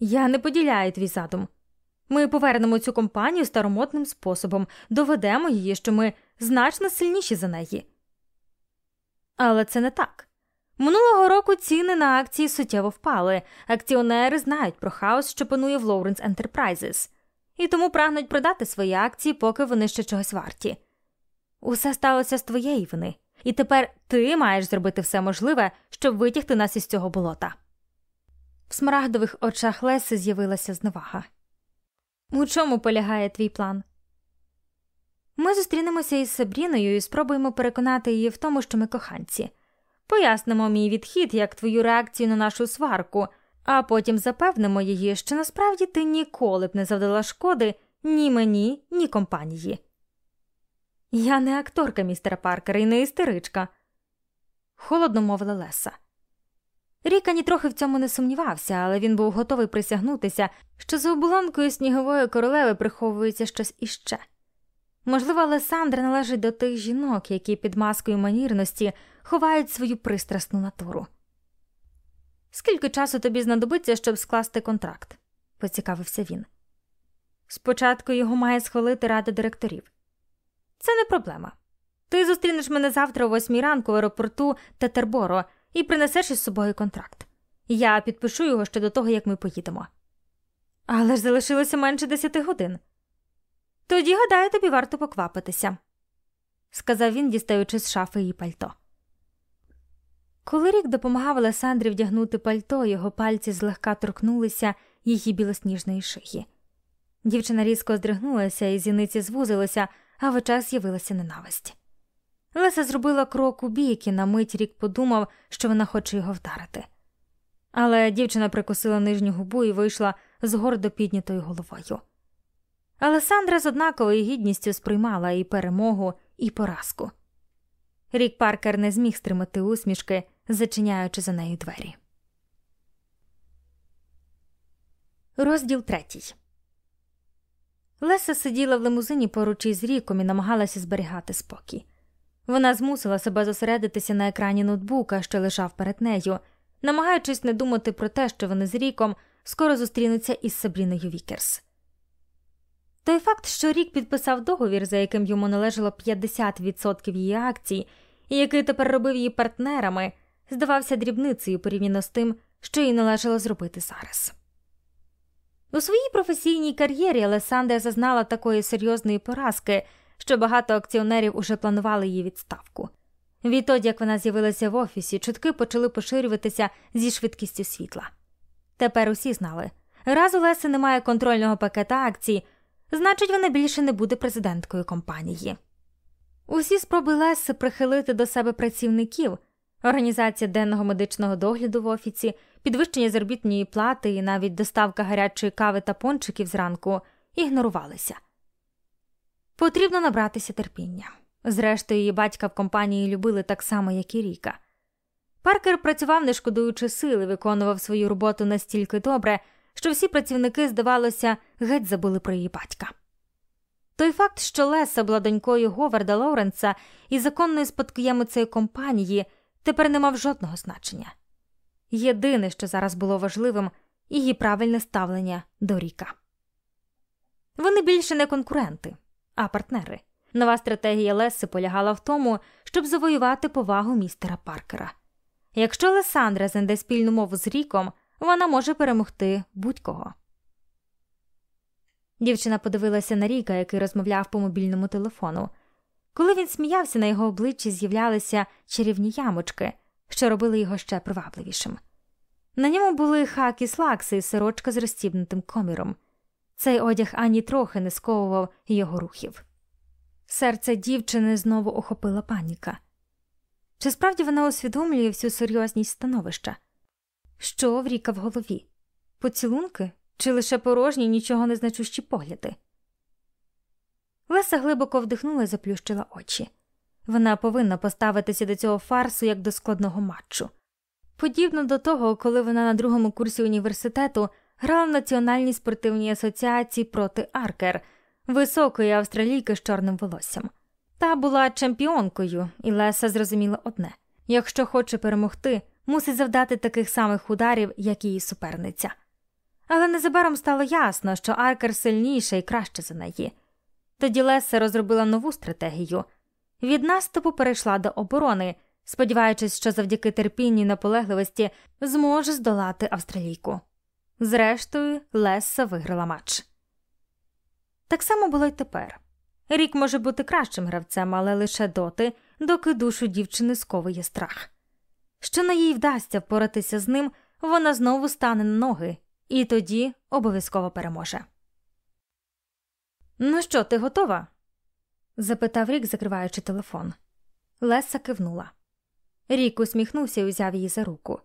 Я не поділяю твій задум. Ми повернемо цю компанію старомодним способом, доведемо її, що ми значно сильніші за неї. Але це не так. Минулого року ціни на акції суттєво впали, акціонери знають про хаос, що панує в Lawrence Enterprises, і тому прагнуть продати свої акції, поки вони ще чогось варті. Усе сталося з твоєї вини, і тепер ти маєш зробити все можливе, щоб витягти нас із цього болота. В смарагдових очах Леси з'явилася зневага. У чому полягає твій план? Ми зустрінемося із Сабріною і спробуємо переконати її в тому, що ми коханці. Пояснимо мій відхід як твою реакцію на нашу сварку, а потім запевнимо її, що насправді ти ніколи б не завдала шкоди ні мені, ні компанії. Я не акторка містера Паркера і не істеричка, холодно мовила Леса. Ріка нітрохи в цьому не сумнівався, але він був готовий присягнутися, що за оболонкою снігової королеви приховується щось іще. Можливо, Алесандра належить до тих жінок, які під маскою манірності ховають свою пристрасну натуру. Скільки часу тобі знадобиться, щоб скласти контракт? поцікавився він. Спочатку його має схвалити рада директорів. Це не проблема. Ти зустрінеш мене завтра о восьмій ранку в аеропорту Тетерборо і принесеш із собою контракт. Я підпишу його ще до того, як ми поїдемо. Але ж залишилося менше десяти годин. Тоді, гадаю, тобі варто поквапитися, сказав він, дістаючи з шафи її пальто. Коли рік допомагав Олександрі вдягнути пальто, його пальці злегка торкнулися її білосніжної шиї. Дівчина різко здригнулася, і зіниці звузилися, а в очах з'явилася ненависть. Леся зробила крок у бік і на мить рік подумав, що вона хоче його вдарити. Але дівчина прикусила нижню губу і вийшла з гордо піднятою головою. Алесандра з однаковою гідністю сприймала і перемогу, і поразку. Рік Паркер не зміг стримати усмішки, зачиняючи за нею двері. Розділ третій. Леса сиділа в лимузині поруч із ріком і намагалася зберігати спокій. Вона змусила себе зосередитися на екрані ноутбука, що лежав перед нею, намагаючись не думати про те, що вони з ріком скоро зустрінуться із Сабріною Вікерс. Той факт, що рік підписав договір, за яким йому належало 50% її акцій, і який тепер робив її партнерами, здавався дрібницею порівняно з тим, що їй належало зробити зараз. У своїй професійній кар'єрі Алесандра зазнала такої серйозної поразки, що багато акціонерів уже планували її відставку. Відтоді, як вона з'явилася в офісі, чутки почали поширюватися зі швидкістю світла. Тепер усі знали раз у Леси немає контрольного пакета акцій, значить, вона більше не буде президенткою компанії. Усі спроби Леси прихилити до себе працівників, організація денного медичного догляду в офісі, підвищення заробітної плати і навіть доставка гарячої кави та пончиків зранку ігнорувалися. Потрібно набратися терпіння. Зрештою, її батька в компанії любили так само, як і Ріка. Паркер працював, не шкодуючи сили, виконував свою роботу настільки добре, що всі працівники, здавалося, геть забули про її батька. Той факт, що Леса була донькою Говарда Лоуренса і законною спадкоємицею компанії, тепер не мав жодного значення. Єдине, що зараз було важливим, її правильне ставлення до Ріка. Вони більше не конкуренти, а партнери. Нова стратегія Леси полягала в тому, щоб завоювати повагу містера Паркера. Якщо Лесандра знайде спільну мову з Ріком, вона може перемогти будь-кого. Дівчина подивилася на Ріка, який розмовляв по мобільному телефону. Коли він сміявся, на його обличчі з'являлися чарівні ямочки, що робили його ще привабливішим. На ньому були хакі слакси і сорочка з розстібнутим коміром. Цей одяг ані трохи не сковував його рухів. Серце дівчини знову охопила паніка. Чи справді вона усвідомлює всю серйозність становища? Що в Ріка в голові? Поцілунки чи лише порожні, нічого не значущі погляди? Леса глибоко вдихнула і заплющила очі. Вона повинна поставитися до цього фарсу як до складного матчу. Подібно до того, коли вона на другому курсі університету грала в Національній спортивній асоціації проти Аркер, високої австралійки з чорним волоссям. Та була чемпіонкою, і Леса зрозуміла одне якщо хоче перемогти, мусить завдати таких самих ударів, як її суперниця. Але незабаром стало ясно, що Аркер сильніша і краще за неї. Тоді Леса розробила нову стратегію від наступу перейшла до оборони, сподіваючись, що завдяки терпінню і наполегливості зможе здолати австралійку. Зрештою, Леса виграла матч. Так само було й тепер. Рік може бути кращим гравцем, але лише доти, доки душу дівчини сковує страх. Що на їй вдасться впоратися з ним, вона знову стане на ноги і тоді обов'язково переможе. Ну що, ти готова? запитав Рік, закриваючи телефон. Леса кивнула. Рік усміхнувся і узяв її за руку.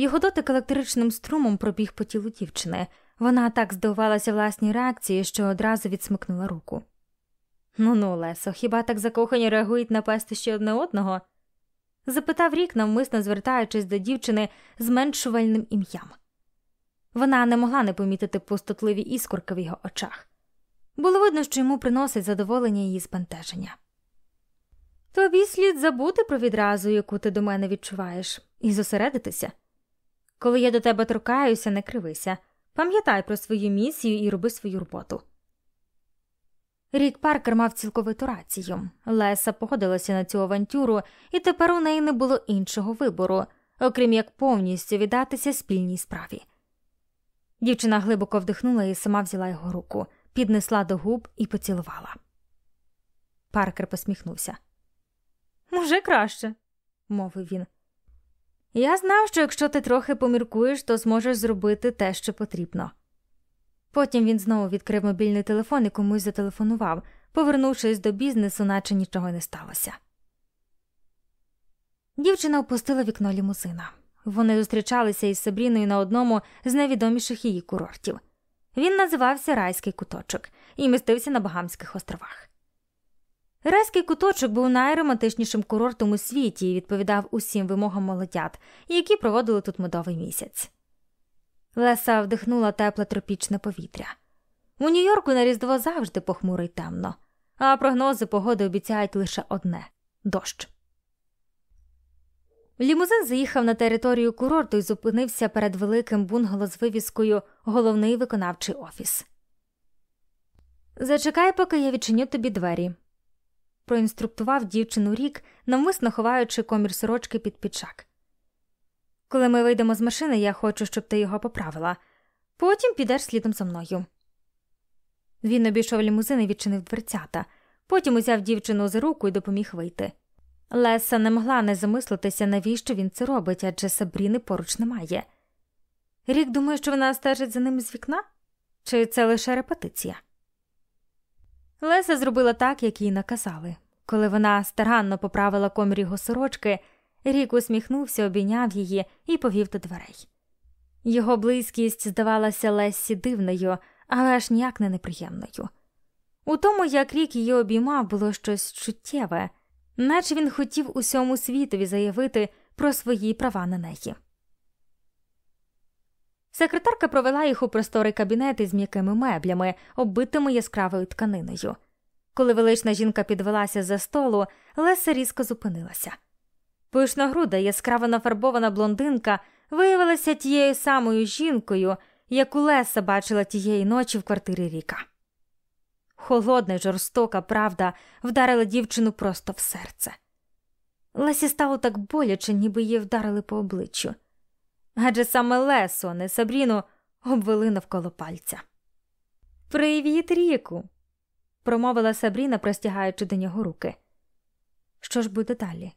Його дотик електричним струмом пробіг по тілу дівчини. Вона так здивувалася власній реакції, що одразу відсмикнула руку. Ну ну, Лесо, хіба так закохані реагують на пестощі одне одного? запитав Рік, навмисно звертаючись до дівчини зменшувальним ім'ям. Вона не могла не помітити пустотливі іскорки в його очах. Було видно, що йому приносить задоволення її збентеження. Тобі слід забути про відразу, яку ти до мене відчуваєш, і зосередитися. Коли я до тебе торкаюся, не кривися, пам'ятай про свою місію і роби свою роботу. Рік Паркер мав цілковиту рацію. Леса погодилася на цю авантюру, і тепер у неї не було іншого вибору, окрім як повністю віддатися спільній справі. Дівчина глибоко вдихнула і сама взяла його руку, піднесла до губ і поцілувала. Паркер посміхнувся. Може, краще, мовив він. Я знав, що якщо ти трохи поміркуєш, то зможеш зробити те, що потрібно. Потім він знову відкрив мобільний телефон і комусь зателефонував, повернувшись до бізнесу, наче нічого не сталося. Дівчина опустила вікно лімузина. Вони зустрічалися із Сабріною на одному з найвідоміших її курортів. Він називався Райський куточок і містився на Багамських островах. Райський куточок був найромантичнішим курортом у світі і відповідав усім вимогам молодят, які проводили тут медовий місяць. Леса вдихнула тепле тропічне повітря. У Нью-Йорку на Різдво завжди похмуро й темно, а прогнози погоди обіцяють лише одне дощ. Лімузин заїхав на територію курорту і зупинився перед великим бунгало з вивіскою Головний виконавчий офіс. Зачекай, поки я відчиню тобі двері. Проінструктував дівчину рік, навмисно ховаючи комір сорочки під підшак. Коли ми вийдемо з машини, я хочу, щоб ти його поправила. Потім підеш слідом за мною. Він обійшов лімузин і відчинив дверцята, потім узяв дівчину за руку і допоміг вийти. Леса не могла не замислитися, навіщо він це робить, адже Сабріни поруч немає. Рік думає, що вона стежить за ним з вікна, чи це лише репетиція? Леса зробила так, як їй наказали. Коли вона старанно поправила комір його сорочки, Рік усміхнувся, обійняв її і повів до дверей. Його близькість здавалася Лесі дивною, але аж ніяк не неприємною. У тому, як рік її обіймав, було щось чуттєве, наче він хотів усьому світові заявити про свої права на неї. Секретарка провела їх у просторий кабінет із м'якими меблями, оббитими яскравою тканиною. Коли велична жінка підвелася за столу, Леса різко зупинилася. Пишногруда, яскраво нафарбована блондинка виявилася тією самою жінкою, яку Леса бачила тієї ночі в квартирі Ріка. Холодна жорстока правда вдарила дівчину просто в серце. Лесі стало так боляче, ніби її вдарили по обличчю. Адже саме Лесу, а не Сабріну, обвели навколо пальця. Привіт, Ріку, промовила Сабріна, простягаючи до нього руки. Що ж буде далі?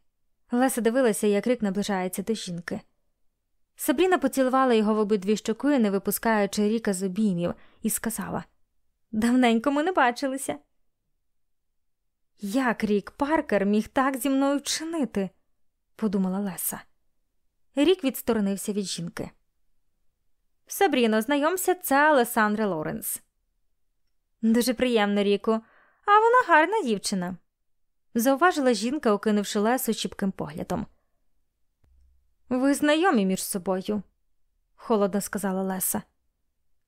Леся дивилася, як рік наближається до жінки. Сабріна поцілувала його в обидві щоки, не випускаючи ріка з обіймів, і сказала Давненько ми не бачилися. Як рік Паркер міг так зі мною вчинити? подумала Леса. Рік відсторонився від жінки. Сабріно, знайомся, це Алесандра Лоренс. Дуже приємно, Ріку, а вона гарна дівчина зауважила жінка, окинувши лесу чіпким поглядом. Ви знайомі між собою, холодно сказала Леса.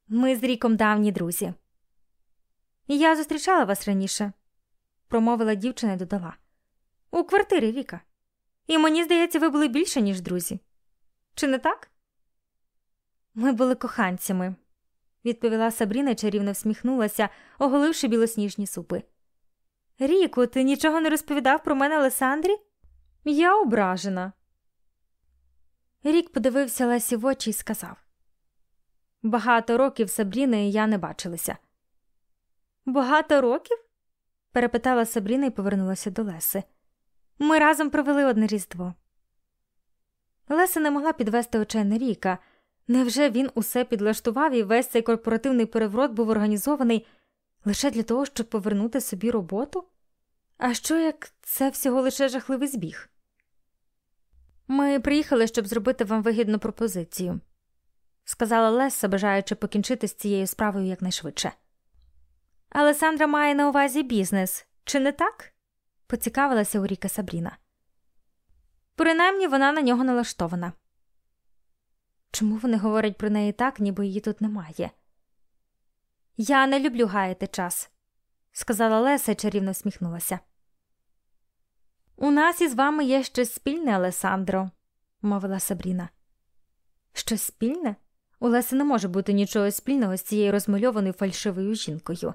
Ми з ріком давні друзі. Я зустрічала вас раніше, промовила дівчина і додала. У квартирі Ріка. І мені здається, ви були більше, ніж друзі. Чи не так? Ми були коханцями, відповіла Сабріна і чарівно всміхнулася, оголивши білосніжні супи. Ріку, ти нічого не розповідав про мене Олександрі? Я ображена. Рік подивився Лесі в очі і сказав Багато років Сабріни і я не бачилися. Багато років? перепитала Сабріна і повернулася до Леси. Ми разом провели одне різдво. Леса не могла підвести очей на Ріка. Невже він усе підлаштував і весь цей корпоративний переворот був організований лише для того, щоб повернути собі роботу? А що як це всього лише жахливий збіг? Ми приїхали, щоб зробити вам вигідну пропозицію, сказала Леса, бажаючи покінчити з цією справою якнайшвидше. Алесандра має на увазі бізнес, чи не так? поцікавилася у Ріка Сабріна. Принаймні вона на нього налаштована. Чому вони говорять про неї так, ніби її тут немає? Я не люблю гаяти час, сказала Леса і чарівно всміхнулася. У нас із вами є щось спільне, Алесандро, мовила Сабріна. Щось спільне? У Леси не може бути нічого спільного з цією розмальованою фальшивою жінкою.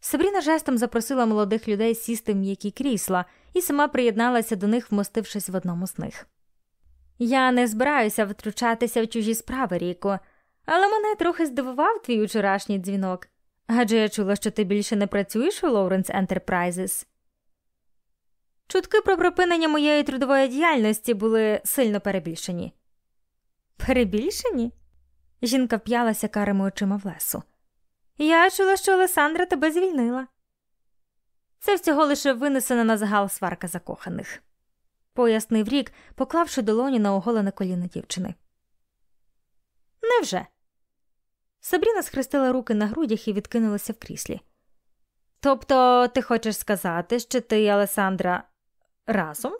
Сабріна жестом запросила молодих людей сісти в м'які крісла і сама приєдналася до них, вмостившись в одному з них. Я не збираюся втручатися в чужі справи, Ріко, але мене трохи здивував твій вчорашній дзвінок. Адже я чула, що ти більше не працюєш у Лоуренс Enterprises. Чутки про припинення моєї трудової діяльності були сильно перебільшені. Перебільшені? Жінка вп'ялася карими очима в лесу. Я чула, що Олесандра тебе звільнила. Це всього лише винесена на загал сварка закоханих, пояснив рік, поклавши долоні на оголене коліно дівчини. Невже? Сабріна схрестила руки на грудях і відкинулася в кріслі. Тобто ти хочеш сказати, що ти і Алесандра разом?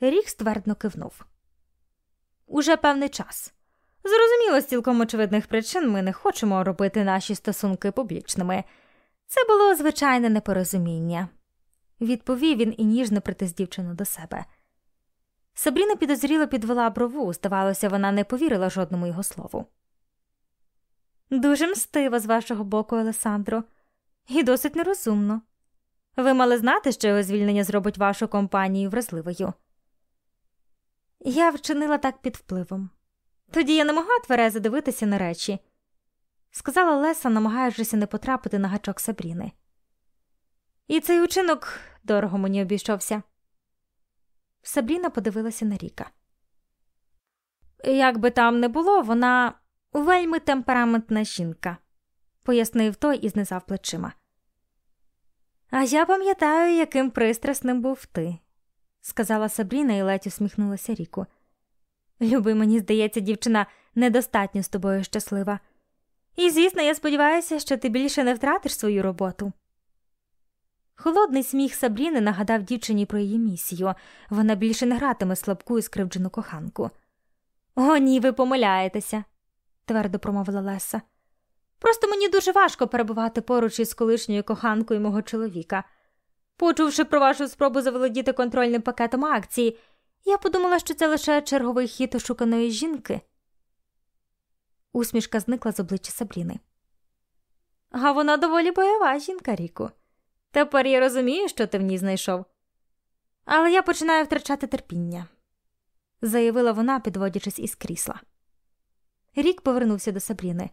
Рік ствердно кивнув. Уже певний час. Зрозуміло, з цілком очевидних причин ми не хочемо робити наші стосунки публічними. Це було звичайне непорозуміння, відповів він і ніжно притис дівчину до себе. Сабріна підозріло підвела брову, здавалося, вона не повірила жодному його слову. Дуже мстиво з вашого боку, Олесандро, і досить нерозумно. Ви мали знати, що його звільнення зробить вашу компанію вразливою. Я вчинила так під впливом. Тоді я не могла тверезо дивитися на речі, сказала Леса, намагаючися не потрапити на гачок Сабріни. І цей учинок дорого мені обійшовся. Сабріна подивилася на Ріка. Як би там не було, вона вельми темпераментна жінка, пояснив той і знизав плечима. А я пам'ятаю, яким пристрасним був ти, сказала Сабріна і ледь усміхнулася Ріку. Люби, мені здається, дівчина недостатньо з тобою щаслива. І, звісно, я сподіваюся, що ти більше не втратиш свою роботу. Холодний сміх Сабріни нагадав дівчині про її місію вона більше не гратиме слабку і скривджену коханку. О, ні, ви помиляєтеся, твердо промовила Леса. Просто мені дуже важко перебувати поруч із колишньою коханкою мого чоловіка. Почувши про вашу спробу заволодіти контрольним пакетом акцій, я подумала, що це лише черговий хід ошуканої жінки. Усмішка зникла з обличчя Сабріни. А вона доволі бойова жінка, Ріку. Тепер я розумію, що ти в ній знайшов. Але я починаю втрачати терпіння, заявила вона, підводячись із крісла. Рік повернувся до Сабріни.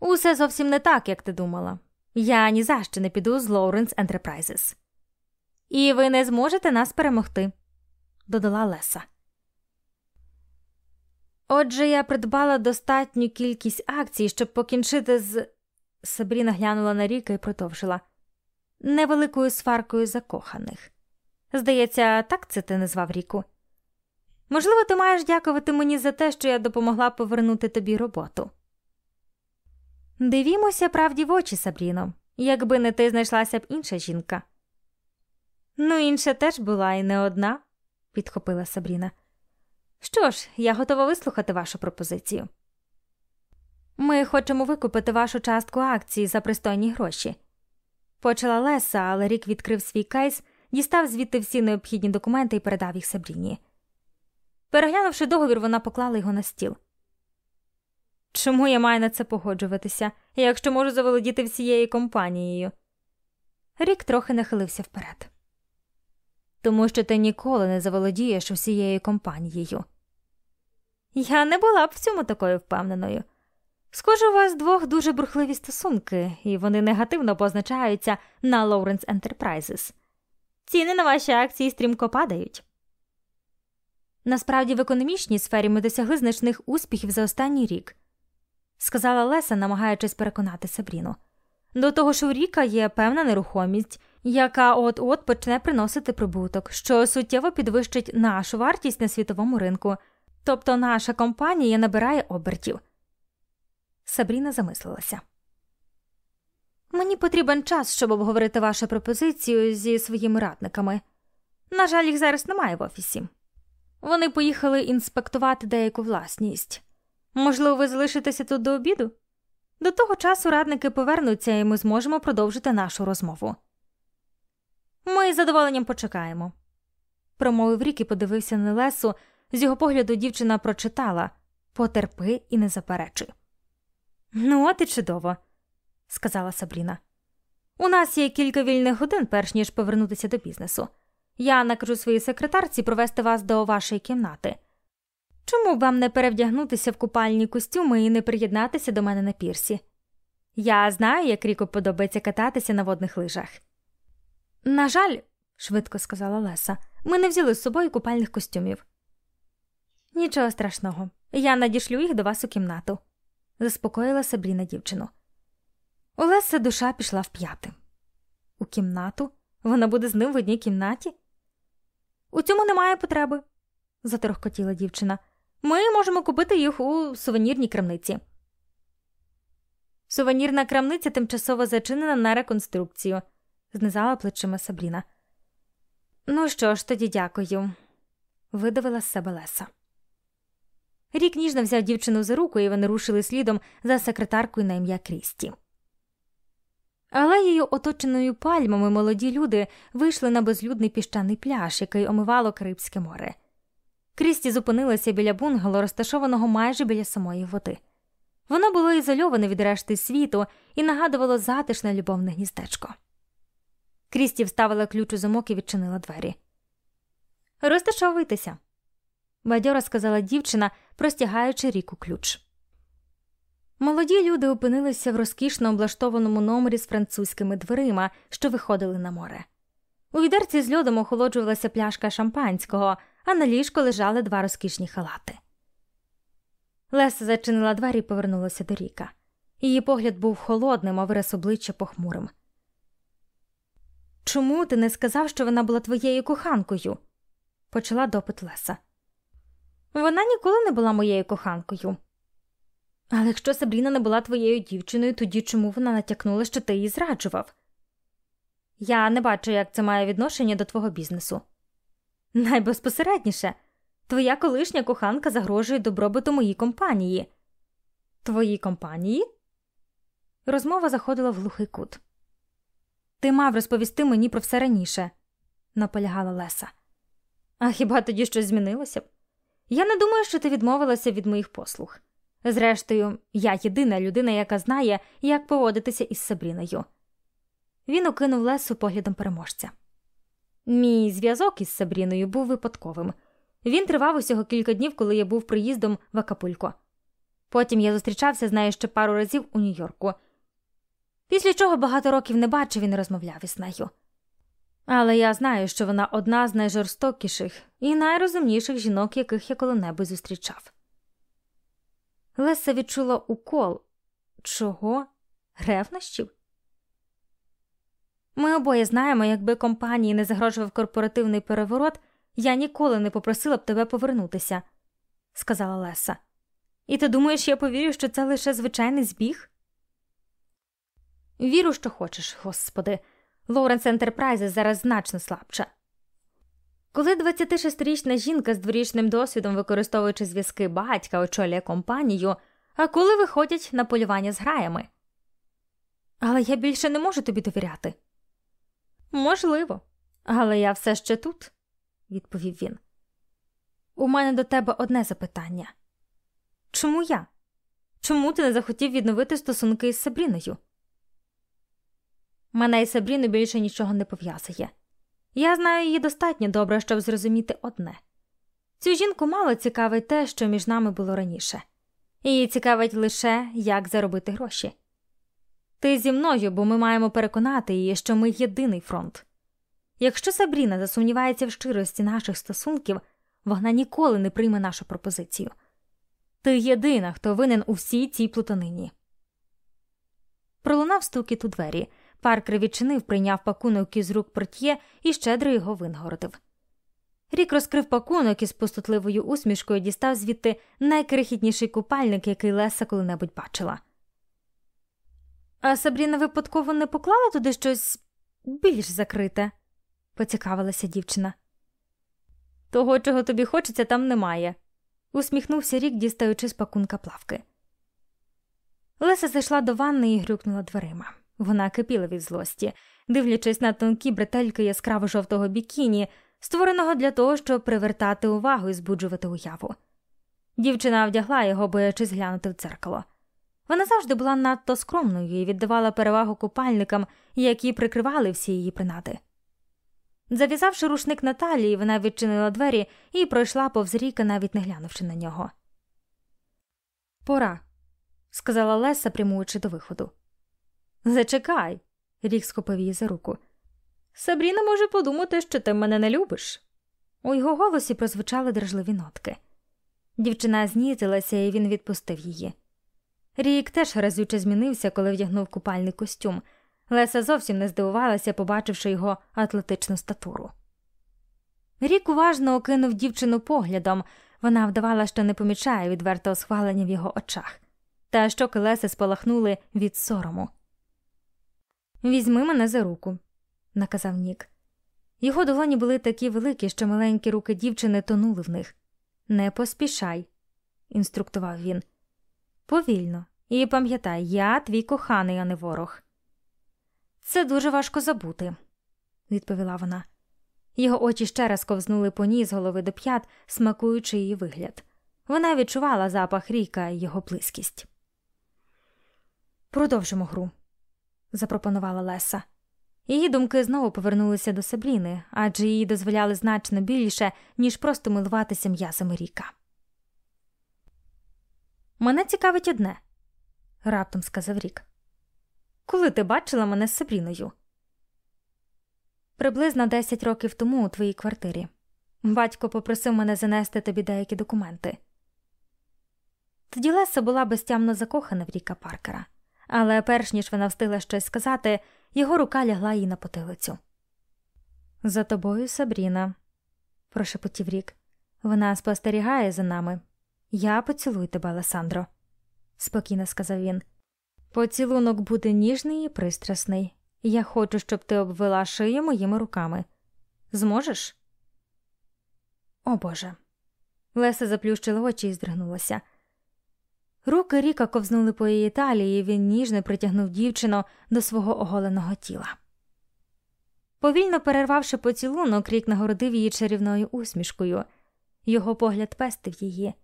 Усе зовсім не так, як ти думала. Я ні за що не піду з Lawrence Enterprises. І ви не зможете нас перемогти, додала Леса. Отже, я придбала достатню кількість акцій, щоб покінчити з. Сабріна глянула на Ріка і продовжила невеликою сваркою закоханих. Здається, так це ти назвав Ріку. Можливо, ти маєш дякувати мені за те, що я допомогла повернути тобі роботу. Дивімося правді в очі, Сабріно, якби не ти знайшлася б інша жінка. Ну, інша теж була і не одна, підхопила Сабріна. Що ж, я готова вислухати вашу пропозицію. Ми хочемо викупити вашу частку акції за пристойні гроші. Почала Леса, але рік відкрив свій кейс, дістав звідти всі необхідні документи і передав їх Сабріні. Переглянувши договір, вона поклала його на стіл. Чому я маю на це погоджуватися, якщо можу заволодіти всією компанією? Рік трохи нахилився вперед. Тому що ти ніколи не заволодієш усією компанією. Я не була б в цьому такою впевненою. Схоже, у вас двох дуже бурхливі стосунки, і вони негативно позначаються на Lawrence Enterprises. Ціни на ваші акції стрімко падають. Насправді, в економічній сфері ми досягли значних успіхів за останній рік, сказала Леса, намагаючись переконати Сабріну. До того ж, у Ріка є певна нерухомість, яка от-от почне приносити прибуток, що суттєво підвищить нашу вартість на світовому ринку, тобто наша компанія набирає обертів. Сабріна замислилася. Мені потрібен час, щоб обговорити вашу пропозицію зі своїми радниками. На жаль, їх зараз немає в офісі. Вони поїхали інспектувати деяку власність. Можливо, ви залишитеся тут до обіду? До того часу радники повернуться, і ми зможемо продовжити нашу розмову. Ми з задоволенням почекаємо, промовив рік і подивився на Лесу. З його погляду дівчина прочитала Потерпи і не заперечуй. Ну, от і чудово, сказала Сабріна. У нас є кілька вільних годин, перш ніж повернутися до бізнесу. Я накажу своїй секретарці провести вас до вашої кімнати. Чому б вам не перевдягнутися в купальні костюми і не приєднатися до мене на пірсі? Я знаю, як Ріку подобається кататися на водних лижах. На жаль, швидко сказала Леса, ми не взяли з собою купальних костюмів. Нічого страшного, я надішлю їх до вас у кімнату, заспокоїла Сабріна дівчину. У Леса душа пішла в п'яти. У кімнату? Вона буде з ним в одній кімнаті? У цьому немає потреби, заторохкотіла дівчина. Ми можемо купити їх у сувенірній крамниці. Сувенірна крамниця тимчасово зачинена на реконструкцію, знизала плечима Сабріна. Ну що ж, тоді дякую, видавила з себе Леса. Рік ніжно взяв дівчину за руку, і вони рушили слідом за секретаркою на ім'я Крісті. Алеєю, оточеною пальмами, молоді люди вийшли на безлюдний піщаний пляж, який омивало Карибське море. Крісті зупинилася біля бунгало, розташованого майже біля самої води. Воно було ізольоване від решти світу і нагадувало затишне любовне гніздечко. Крісті вставила ключ у замок і відчинила двері. Розташовуйтеся, бадьоро сказала дівчина, простягаючи ріку ключ. Молоді люди опинилися в розкішно облаштованому номері з французькими дверима, що виходили на море. У відерці з льодом охолоджувалася пляшка шампанського, а на ліжку лежали два розкішні халати. Леса зачинила двері і повернулася до Ріка. Її погляд був холодним, а вираз обличчя похмурим. Чому ти не сказав, що вона була твоєю коханкою? почала допит Леса. Вона ніколи не була моєю коханкою. Але якщо Сабріна не була твоєю дівчиною, тоді чому вона натякнула, що ти її зраджував? Я не бачу, як це має відношення до твого бізнесу. Найбезпосередніше, твоя колишня коханка загрожує добробуту моїй компанії. Твоїй компанії? Розмова заходила в глухий кут. Ти мав розповісти мені про все раніше, наполягала Леса. А хіба тоді щось змінилося б? Я не думаю, що ти відмовилася від моїх послуг. Зрештою, я єдина людина, яка знає, як поводитися із Сабріною. Він окинув Лесу поглядом переможця. Мій зв'язок із Сабріною був випадковим. Він тривав усього кілька днів, коли я був приїздом в Акапулько. Потім я зустрічався з нею ще пару разів у Нью-Йорку. Після чого багато років не бачив і не розмовляв із нею. Але я знаю, що вона одна з найжорстокіших і найрозумніших жінок, яких я коли-небудь зустрічав. Леса відчула укол чого? Ревнощів? Ми обоє знаємо, якби компанії не загрожував корпоративний переворот, я ніколи не попросила б тебе повернутися, сказала Леса. І ти думаєш, я повірю, що це лише звичайний збіг? Віру, що хочеш, господи. Лоуренс Ентерпрайзи зараз значно слабша. Коли 26-річна жінка з дворічним досвідом, використовуючи зв'язки батька, очолює компанію, а коли виходять на полювання з граями. Але я більше не можу тобі довіряти. Можливо, але я все ще тут, відповів він. У мене до тебе одне запитання чому я? Чому ти не захотів відновити стосунки із Сабріною? Мене і Сабріну більше нічого не пов'язує. Я знаю її достатньо добре, щоб зрозуміти одне цю жінку мало цікавить те, що між нами було раніше, її цікавить лише, як заробити гроші. Ти зі мною, бо ми маємо переконати її, що ми єдиний фронт. Якщо Сабріна засумнівається в щирості наших стосунків, вона ніколи не прийме нашу пропозицію. Ти єдина, хто винен у всій цій плутанині. Пролунав стукіт у двері. Паркер відчинив, прийняв пакунок із рук портьє і щедро його вингородив. Рік розкрив пакунок із пустотливою усмішкою дістав звідти найкрихітніший купальник, який Леса коли-небудь бачила. А Сабріна випадково не поклала туди щось більш закрите, поцікавилася дівчина. Того, чого тобі хочеться, там немає, усміхнувся рік, дістаючи з пакунка плавки. Леса зайшла до ванни і грюкнула дверима. Вона кипіла від злості, дивлячись на тонкі бретельки яскраво жовтого бікіні, створеного для того, щоб привертати увагу і збуджувати уяву. Дівчина вдягла його, боячись глянути в дзеркало. Вона завжди була надто скромною і віддавала перевагу купальникам, які прикривали всі її принади. Зав'язавши рушник на талії, вона відчинила двері і пройшла повз ріка, навіть не глянувши на нього. Пора, сказала Леса, прямуючи до виходу. Зачекай, рік схопив її за руку. Сабріна може подумати, що ти мене не любиш. У його голосі прозвучали дражливі нотки. Дівчина знітилася, і він відпустив її. Рік теж разюче змінився, коли вдягнув купальний костюм. Леса зовсім не здивувалася, побачивши його атлетичну статуру. Рік уважно окинув дівчину поглядом, вона вдавала, що не помічає відвертого схвалення в його очах, та щоки Леси спалахнули від сорому. Візьми мене за руку, наказав Нік. Його долоні були такі великі, що маленькі руки дівчини тонули в них. Не поспішай, інструктував він. Повільно, і пам'ятай, я твій коханий, а не ворог. Це дуже важко забути, відповіла вона. Його очі ще раз ковзнули по ній з голови до п'ят, смакуючи її вигляд. Вона відчувала запах ріка і його близькість. Продовжимо гру, запропонувала Леса. Її думки знову повернулися до Сабріни, адже їй дозволяли значно більше, ніж просто милуватися м'ясами ріка. Мене цікавить одне, раптом сказав Рік. Коли ти бачила мене з Сабріною? Приблизно 10 років тому у твоїй квартирі. Батько попросив мене занести тобі деякі документи. Тоді Леса була безтямно закохана в Ріка Паркера, але перш ніж вона встигла щось сказати, його рука лягла їй на потилицю. За тобою, Сабріна, прошепотів Рік. Вона спостерігає за нами. Я поцілую тебе, Алесандро, спокійно сказав він. Поцілунок буде ніжний і пристрасний. Я хочу, щоб ти обвела шию моїми руками. Зможеш? О Боже. Леса заплющила очі і здригнулася. Руки Ріка ковзнули по її талії, і він ніжно притягнув дівчину до свого оголеного тіла. Повільно перервавши поцілунок, рік нагородив її чарівною усмішкою, його погляд пестив її.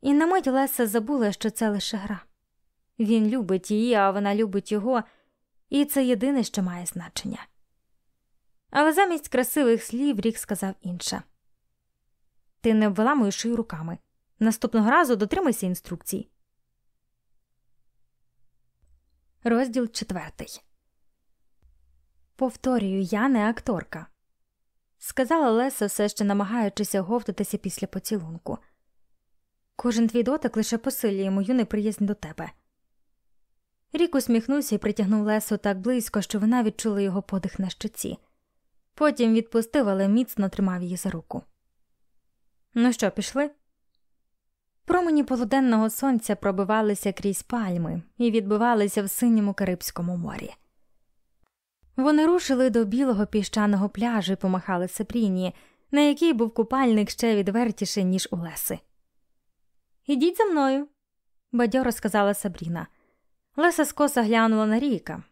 І на мить Леса забула, що це лише гра. Він любить її, а вона любить його, і це єдине, що має значення. Але замість красивих слів Рік сказав інше Ти не обвела мою шию руками. Наступного разу дотримайся інструкцій. Розділ четвертий. Повторюю, я не акторка, сказала Леса, все ще намагаючись оговтатися після поцілунку. Кожен твій дотик лише посилює мою неприязнь до тебе. Рік усміхнувся і притягнув Лесу так близько, що вона відчула його подих на щоці. Потім відпустив, але міцно тримав її за руку. Ну що, пішли? Промені полуденного сонця пробивалися крізь пальми і відбивалися в синьому Карибському морі. Вони рушили до білого піщаного пляжу і помахали Сапріні, на якій був купальник ще відвертіший, ніж у Леси. Ідіть за мною, бадьоро сказала Сабріна. Леса скоса глянула на Ріка,